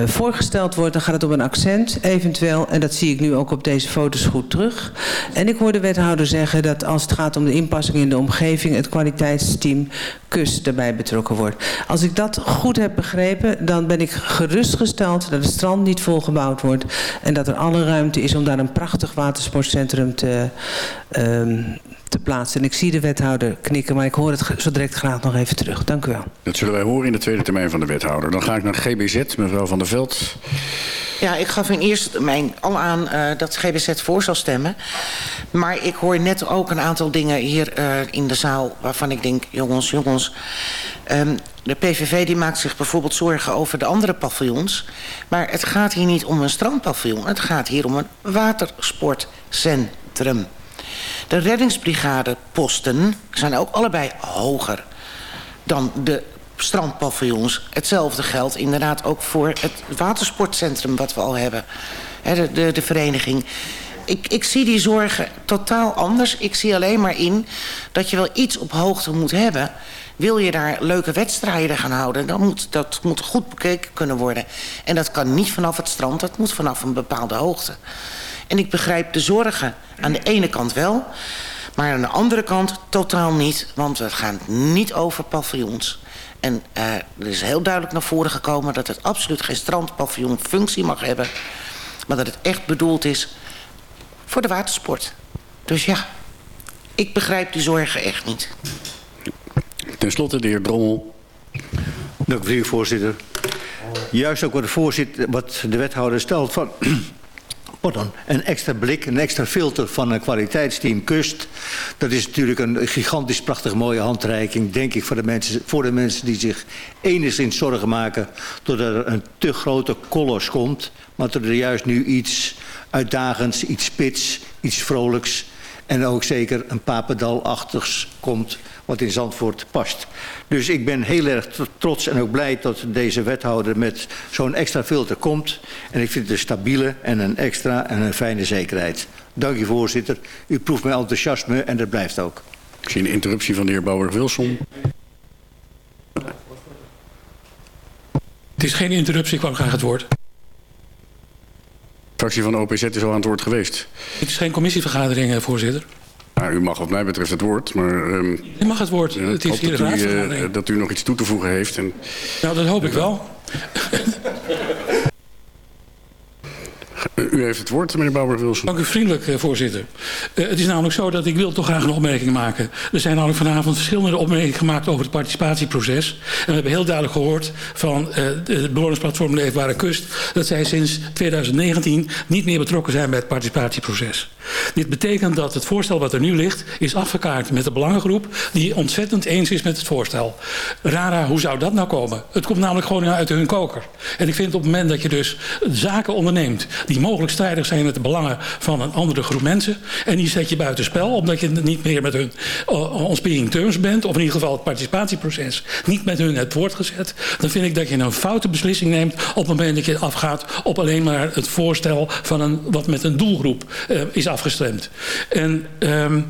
voorgesteld wordt. Dan gaat het om een accent eventueel. En dat zie ik nu ook op deze foto's goed terug. En ik hoor de wethouder zeggen dat als het gaat om de inpassing in de omgeving... het kwaliteitsteam KUS erbij betrokken wordt. Als ik dat goed heb begrepen, dan ben ik gerustgesteld... dat het strand niet volgebouwd wordt... en dat er alle ruimte is om daar een prachtig watersportcentrum te, um, te plaatsen. En ik zie de wethouder knikken, maar ik hoor het zo direct graag nog even terug. Dank u wel. Dat zullen wij horen in de tweede termijn van de wethouder. Dan ga ik naar GBZ, mevrouw Van der Veld. Ja, ik gaf in eerste termijn al aan uh, dat GBZ voor zal stemmen. Maar ik hoor net ook een aantal dingen hier uh, in de zaal... waarvan ik denk, jongens, jongens... Um, de PVV die maakt zich bijvoorbeeld zorgen over de andere paviljoens. Maar het gaat hier niet om een strandpaviljoen. Het gaat hier om een watersportcentrum. De reddingsbrigadeposten zijn ook allebei hoger dan de strandpaviljoens. Hetzelfde geldt inderdaad ook voor het watersportcentrum wat we al hebben. de, de, de vereniging. Ik, ik zie die zorgen totaal anders. Ik zie alleen maar in dat je wel iets op hoogte moet hebben. Wil je daar leuke wedstrijden gaan houden... dan moet dat moet goed bekeken kunnen worden. En dat kan niet vanaf het strand, dat moet vanaf een bepaalde hoogte. En ik begrijp de zorgen aan de ene kant wel... maar aan de andere kant totaal niet. Want we gaan niet over paviljoens. En uh, er is heel duidelijk naar voren gekomen... dat het absoluut geen strandpaviljoen functie mag hebben... maar dat het echt bedoeld is voor de watersport. Dus ja, ik begrijp die zorgen echt niet. Ten slotte de heer Drommel. Dank u, voorzitter. Juist ook wat de, voorzitter, wat de wethouder stelt van een extra blik, een extra filter van een kwaliteitsteam Kust. Dat is natuurlijk een gigantisch prachtig mooie handreiking, denk ik, voor de mensen, voor de mensen die zich enigszins zorgen maken doordat er een te grote kolos komt. Maar dat er juist nu iets uitdagends, iets spits, iets vrolijks en ook zeker een papendalachtigs komt wat in Zandvoort past. Dus ik ben heel erg trots en ook blij dat deze wethouder met zo'n extra filter komt. En ik vind het een stabiele en een extra en een fijne zekerheid. Dank u voorzitter. U proeft mijn enthousiasme en dat blijft ook. Ik zie een interruptie van de heer Bouwer-Wilson. Het is geen interruptie, ik wou graag het woord. De fractie van OPZ is al aan het woord geweest. Het is geen commissievergadering, eh, voorzitter. Nou, u mag wat mij betreft het woord, maar... Um, u mag het woord. Uh, het is hier dat, u, uh, dat u nog iets toe te voegen heeft. En, nou, dat hoop ik wel. U heeft het woord, meneer Bouwer-Wilson. Dank u vriendelijk, eh, voorzitter. Uh, het is namelijk zo dat ik wil toch graag een opmerking maken. Er zijn namelijk vanavond verschillende opmerkingen gemaakt over het participatieproces. En we hebben heel duidelijk gehoord van uh, de bewonersplatform Leefbare Kust... dat zij sinds 2019 niet meer betrokken zijn bij het participatieproces. Dit betekent dat het voorstel wat er nu ligt is afgekaart met de belangengroep... die ontzettend eens is met het voorstel. Rara, hoe zou dat nou komen? Het komt namelijk gewoon uit hun koker. En ik vind op het moment dat je dus zaken onderneemt... mogelijk strijdig zijn met de belangen van een andere groep mensen... en die zet je buitenspel omdat je niet meer met hun uh, on speaking terms bent... of in ieder geval het participatieproces niet met hun hebt voortgezet... dan vind ik dat je een foute beslissing neemt op het moment dat je afgaat... op alleen maar het voorstel van een, wat met een doelgroep uh, is afgestemd. En um,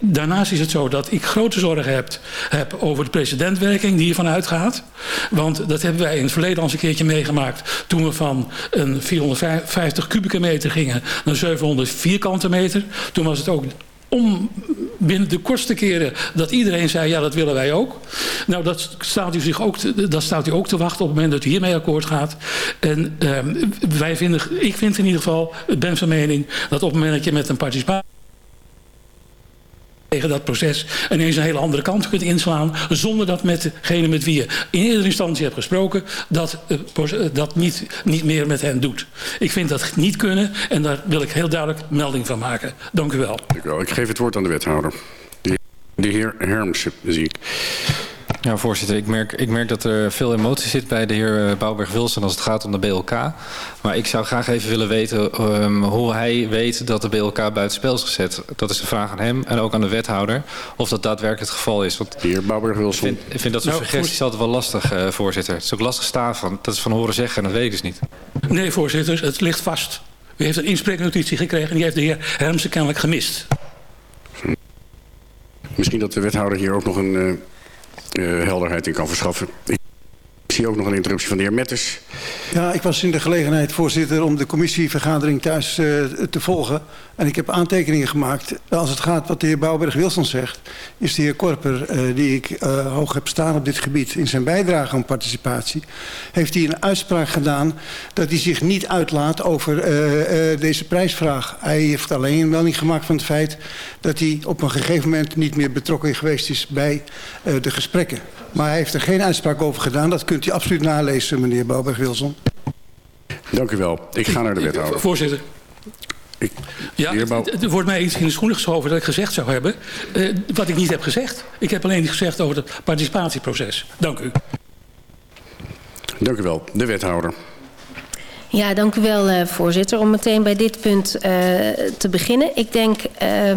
daarnaast is het zo dat ik grote zorgen heb, heb over de precedentwerking die hiervan uitgaat. Want dat hebben wij in het verleden al eens een keertje meegemaakt... toen we van een 450 kubieke meter gingen naar 700 vierkante meter. Toen was het ook om binnen de kortste keren dat iedereen zei, ja dat willen wij ook. Nou dat staat u, zich ook, dat staat u ook te wachten op het moment dat u hiermee akkoord gaat. En uh, wij vinden, ik vind in ieder geval, ben van mening, dat op het moment dat je met een participatie tegen dat proces ineens een hele andere kant kunt inslaan... zonder dat met degene met wie je in eerder instantie hebt gesproken... dat, dat niet, niet meer met hen doet. Ik vind dat niet kunnen en daar wil ik heel duidelijk melding van maken. Dank u wel. Dank u wel. Ik geef het woord aan de wethouder. De heer Hermsen. Ja, voorzitter. Ik merk, ik merk dat er veel emotie zit bij de heer eh, Bouwberg-Wilson als het gaat om de BLK. Maar ik zou graag even willen weten um, hoe hij weet dat de BLK buitenspel is gezet. Dat is een vraag aan hem en ook aan de wethouder. Of dat daadwerkelijk het geval is. Want de heer Bouwberg-Wilson. Ik vind, ik vind dat soort nou, suggesties altijd wel lastig, uh, voorzitter. Het is ook lastig staan van. Dat is van horen zeggen en dat weet ik dus niet. Nee, voorzitter. Het ligt vast. U heeft een inspreeknotitie gekregen en die heeft de heer Hermsen kennelijk gemist. Misschien dat de wethouder hier ook nog een uh, helderheid in kan verschaffen. Ik zie ook nog een interruptie van de heer Metters. Ja, ik was in de gelegenheid, voorzitter, om de commissievergadering thuis uh, te volgen. En ik heb aantekeningen gemaakt. Als het gaat wat de heer Bouwberg-Wilson zegt... is de heer Korper, uh, die ik uh, hoog heb staan op dit gebied... in zijn bijdrage aan participatie... heeft hij een uitspraak gedaan... dat hij zich niet uitlaat over deze prijsvraag. Hij heeft alleen wel niet gemaakt van het feit... dat hij op een gegeven moment niet meer betrokken geweest is... bij de gesprekken. Maar hij heeft er geen uitspraak over gedaan. Dat kunt u absoluut nalezen, meneer Bouwberg-Wilson. Dank u wel. Ik ga naar de wethouder. Voorzitter. Ik, ja, het, er wordt mij iets in de schoenen geschoven dat ik gezegd zou hebben... Uh, wat ik niet heb gezegd. Ik heb alleen gezegd over het participatieproces. Dank u. Dank u wel. De wethouder. Ja, dank u wel, uh, voorzitter. Om meteen bij dit punt uh, te beginnen. Ik denk uh,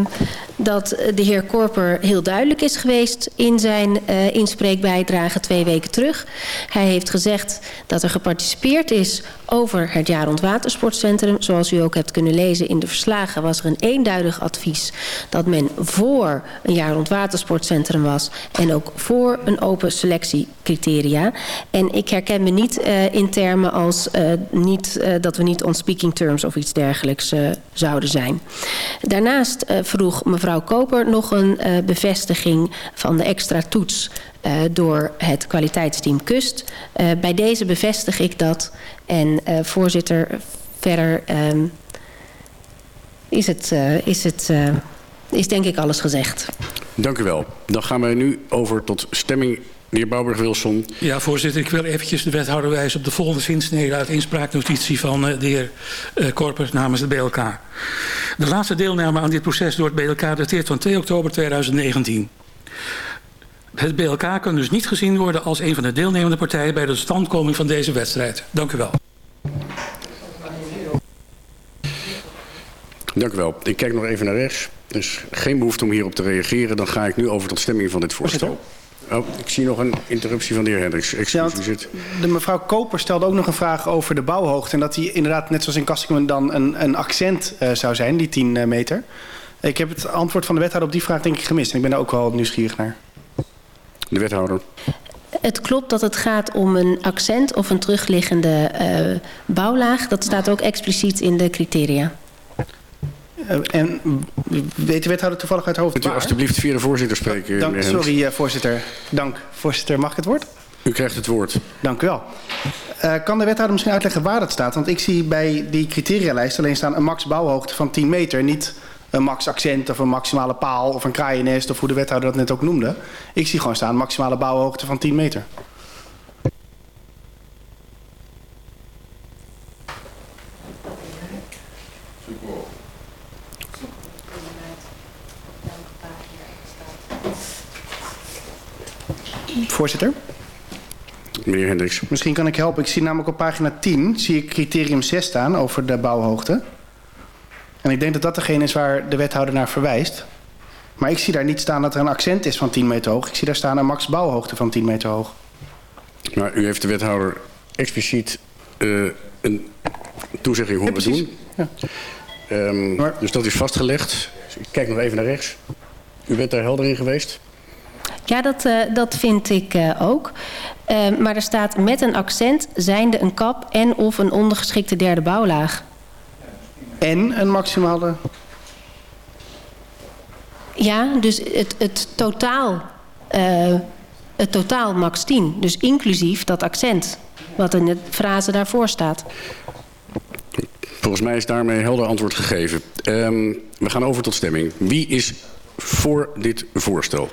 dat de heer Korper heel duidelijk is geweest in zijn uh, inspreekbijdrage twee weken terug. Hij heeft gezegd dat er geparticipeerd is over het jaar rond watersportcentrum. Zoals u ook hebt kunnen lezen in de verslagen was er een eenduidig advies dat men voor een jaar rond watersportcentrum was en ook voor een open selectiecriteria. En ik herken me niet uh, in termen als uh, niet, dat we niet on speaking terms of iets dergelijks zouden zijn. Daarnaast vroeg mevrouw Koper nog een bevestiging van de extra toets uh, door het kwaliteitsteam Kust. Uh, bij deze bevestig ik dat. En voorzitter, verder um, is, het, is, het, is denk ik alles gezegd. Dank u wel. Dan gaan wij nu over tot stemming. De heer Bouwberg-Wilson. Ja, voorzitter. Ik wil eventjes de wethouder wijzen op de volgende zinsnede uit inspraaknotitie van de heer Korpers namens de BLK. De laatste deelname aan dit proces door het BLK dateert van 2 oktober 2019. Het BLK kan dus niet gezien worden als een van de deelnemende partijen bij de standkoming van deze wedstrijd. Dank u wel. Dank u wel. Ik kijk nog even naar rechts. Dus geen behoefte om hierop te reageren. Dan ga ik nu over tot stemming van dit voorstel. Oh, ik zie nog een interruptie van de heer Hendricks. Excuus, ja, de mevrouw Koper stelde ook nog een vraag over de bouwhoogte. En dat die inderdaad, net zoals in Kastikum, dan een, een accent uh, zou zijn, die 10 uh, meter. Ik heb het antwoord van de wethouder op die vraag denk ik gemist. En ik ben daar ook wel nieuwsgierig naar. De wethouder. Het klopt dat het gaat om een accent of een terugliggende uh, bouwlaag. Dat staat ook expliciet in de criteria. Uh, en weet de wethouder toevallig uit hoofd Kunt u alstublieft via de voorzitter spreken? Dank, sorry uh, voorzitter. Dank. Voorzitter, mag ik het woord? U krijgt het woord. Dank u wel. Uh, kan de wethouder misschien uitleggen waar dat staat? Want ik zie bij die criterialijst alleen staan een max bouwhoogte van 10 meter. Niet een max accent of een maximale paal of een kraaiennest of hoe de wethouder dat net ook noemde. Ik zie gewoon staan maximale bouwhoogte van 10 meter. Voorzitter? Meneer Hendricks. Misschien kan ik helpen. Ik zie namelijk op pagina 10 zie ik criterium 6 staan over de bouwhoogte. En ik denk dat dat degene is waar de wethouder naar verwijst. Maar ik zie daar niet staan dat er een accent is van 10 meter hoog. Ik zie daar staan een max bouwhoogte van 10 meter hoog. Maar u heeft de wethouder expliciet uh, een toezegging horen ja, doen. Ja. Um, maar... Dus dat is vastgelegd. Ik kijk nog even naar rechts. U bent daar helder in geweest? Ja, dat, uh, dat vind ik uh, ook. Uh, maar er staat met een accent zijnde een kap en of een ondergeschikte derde bouwlaag. En een maximale... Ja, dus het, het totaal... Uh, het totaal max 10. Dus inclusief dat accent. Wat in de frase daarvoor staat. Volgens mij is daarmee helder antwoord gegeven. Um, we gaan over tot stemming. Wie is voor dit voorstel?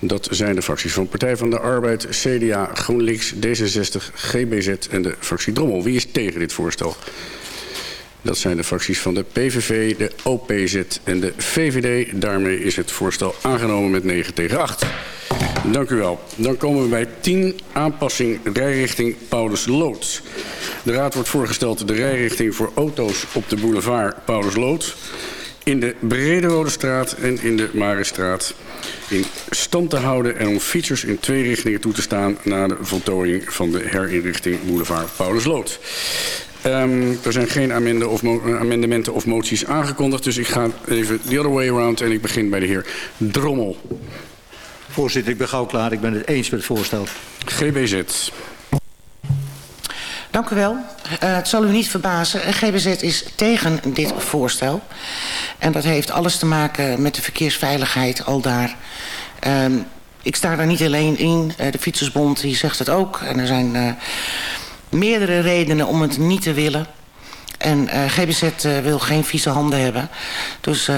Dat zijn de fracties van Partij van de Arbeid, CDA, GroenLinks, D66, GBZ en de fractie Drommel. Wie is tegen dit voorstel? Dat zijn de fracties van de PVV, de OPZ en de VVD. Daarmee is het voorstel aangenomen met 9 tegen 8. Dank u wel. Dan komen we bij 10 aanpassing rijrichting Paulus Lood. De raad wordt voorgesteld de rijrichting voor auto's op de boulevard Paulus Lood in de Brederode straat en in de Marestraat in stand te houden en om fietsers in twee richtingen toe te staan na de voltooiing van de herinrichting Boulevard Paulus Lood. Um, er zijn geen amende of amendementen of moties aangekondigd, dus ik ga even the other way around en ik begin bij de heer Drommel. Voorzitter, ik ben gauw klaar. Ik ben het eens met het voorstel. GBZ. Dank u wel. Uh, het zal u niet verbazen. GBZ is tegen dit voorstel. En dat heeft alles te maken met de verkeersveiligheid al daar. Um, ik sta daar niet alleen in. Uh, de Fietsersbond die zegt het ook. En er zijn meerdere redenen om het niet te willen. En GBZ wil geen vieze handen hebben. Dus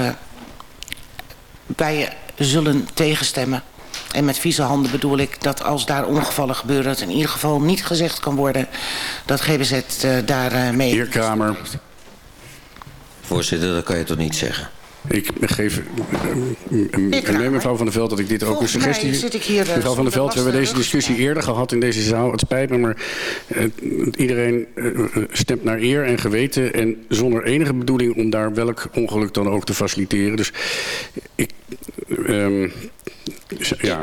wij zullen tegenstemmen. En met vieze handen bedoel ik dat als daar ongevallen gebeuren... dat in ieder geval niet gezegd kan worden dat GBZ uh, daar uh, mee... Heer Kramer. Voorzitter, dat kan je toch niet zeggen? Ik geef neem mevrouw Van der Veld dat ik dit ook een suggestie... Zit ik hier, uh, mevrouw Van der Veld, we hebben deze discussie eerder gehad in deze zaal. Het spijt me, maar uh, iedereen uh, stemt naar eer en geweten... en zonder enige bedoeling om daar welk ongeluk dan ook te faciliteren. Dus ik... Um, ja.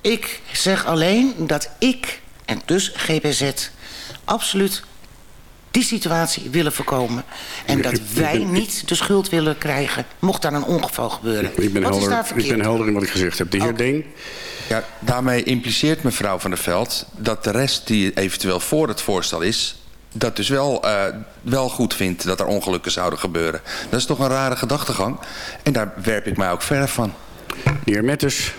Ik zeg alleen dat ik, en dus GBZ, absoluut die situatie willen voorkomen. En dat wij niet de schuld willen krijgen, mocht daar een ongeval gebeuren. Ik ben, wat helder, ik ben helder in wat ik gezegd heb. De heer okay. Deen. Ja, daarmee impliceert mevrouw Van der Veld dat de rest die eventueel voor het voorstel is... dat dus wel, uh, wel goed vindt dat er ongelukken zouden gebeuren. Dat is toch een rare gedachtegang. En daar werp ik mij ook verder van. De heer Metters.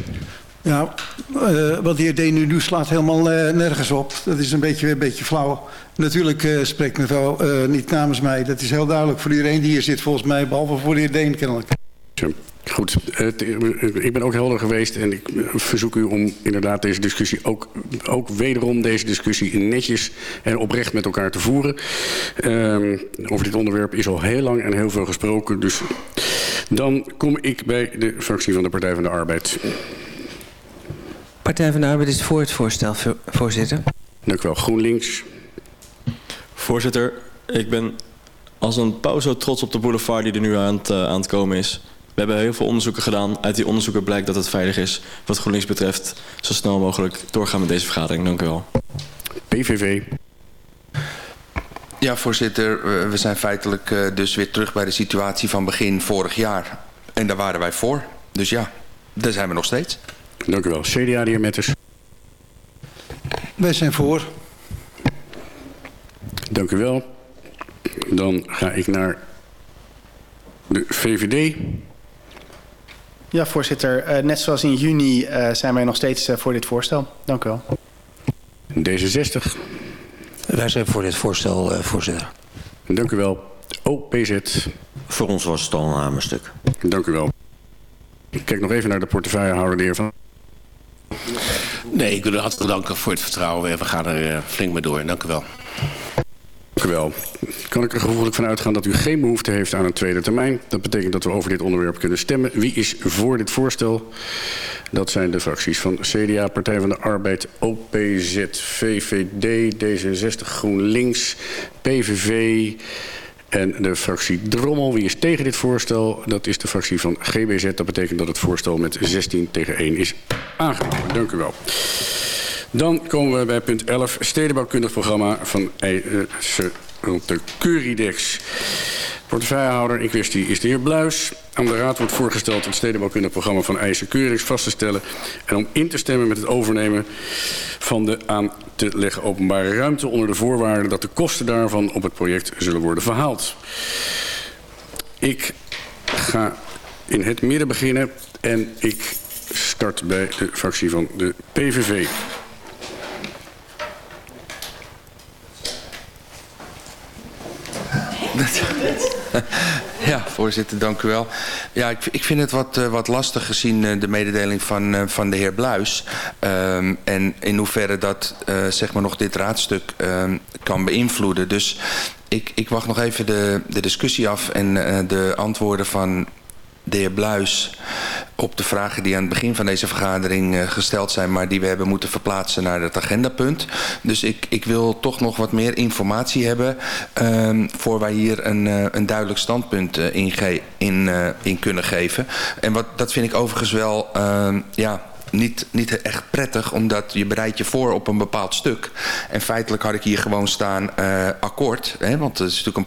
Ja, uh, wat de heer Deen nu doet slaat helemaal uh, nergens op. Dat is een beetje, een beetje flauw. Natuurlijk uh, spreekt mevrouw niet namens mij. Dat is heel duidelijk voor iedereen die hier zit volgens mij. Behalve voor de heer Deen kennelijk. Goed, ik ben ook helder geweest en ik verzoek u om inderdaad deze discussie ook, ook wederom deze discussie netjes en oprecht met elkaar te voeren. Um, over dit onderwerp is al heel lang en heel veel gesproken, dus dan kom ik bij de fractie van de Partij van de Arbeid. Partij van de Arbeid is voor het voorstel, voorzitter. Dank u wel. GroenLinks. Voorzitter, ik ben als een pauw zo trots op de boulevard die er nu aan het, aan het komen is. We hebben heel veel onderzoeken gedaan. Uit die onderzoeken blijkt dat het veilig is. Wat GroenLinks betreft, zo snel mogelijk doorgaan met deze vergadering. Dank u wel. PVV. Ja, voorzitter. We zijn feitelijk uh, dus weer terug bij de situatie van begin vorig jaar. En daar waren wij voor. Dus ja, daar zijn we nog steeds. Dank u wel. CDA, de heer Metters. Wij zijn voor. Dank u wel. Dan ga ik naar de VVD. Ja, voorzitter. Uh, net zoals in juni uh, zijn wij nog steeds uh, voor dit voorstel. Dank u wel. D66. Wij zijn voor dit voorstel, voorzitter. Dank u wel. OPZ. Voor ons was het al een hamerstuk. Dank u wel. Ik kijk nog even naar de portefeuillehouder, de heer Van. Nee, ik wil u hartelijk bedanken voor het vertrouwen. We gaan er flink mee door. Dank u wel. U wel. Kan ik er gevoelig van uitgaan dat u geen behoefte heeft aan een tweede termijn? Dat betekent dat we over dit onderwerp kunnen stemmen. Wie is voor dit voorstel? Dat zijn de fracties van CDA, Partij van de Arbeid, OPZ, VVD, D66, GroenLinks, PVV en de fractie Drommel. Wie is tegen dit voorstel? Dat is de fractie van GBZ. Dat betekent dat het voorstel met 16 tegen 1 is aangenomen. Dank u wel. Dan komen we bij punt 11, stedenbouwkundig programma van IJsse de Curidex. Portefeuillehouder in kwestie is de heer Bluis. Aan de Raad wordt voorgesteld het stedenbouwkundig programma van IJsse Curidex vast te stellen... en om in te stemmen met het overnemen van de aan te leggen openbare ruimte... onder de voorwaarde dat de kosten daarvan op het project zullen worden verhaald. Ik ga in het midden beginnen en ik start bij de fractie van de PVV. Ja, voorzitter, dank u wel. Ja, ik, ik vind het wat, uh, wat lastig gezien uh, de mededeling van, uh, van de heer Bluis. Um, en in hoeverre dat zeg maar nog dit raadstuk ehm, kan beïnvloeden. Dus ik, ik wacht nog even de, de discussie af en de antwoorden van de heer Bluis op de vragen die aan het begin van deze vergadering uh, gesteld zijn... maar die we hebben moeten verplaatsen naar het agendapunt. Dus ik, ik wil toch nog wat meer informatie hebben... Uh, voor wij hier een, uh, een duidelijk standpunt uh, in, in, in, kunnen geven. En wat, dat vind ik overigens wel... Ehm, ja, niet, niet echt prettig, omdat je bereidt je voor op een bepaald stuk. En feitelijk had ik hier gewoon staan akkoord. Hè, want het is natuurlijk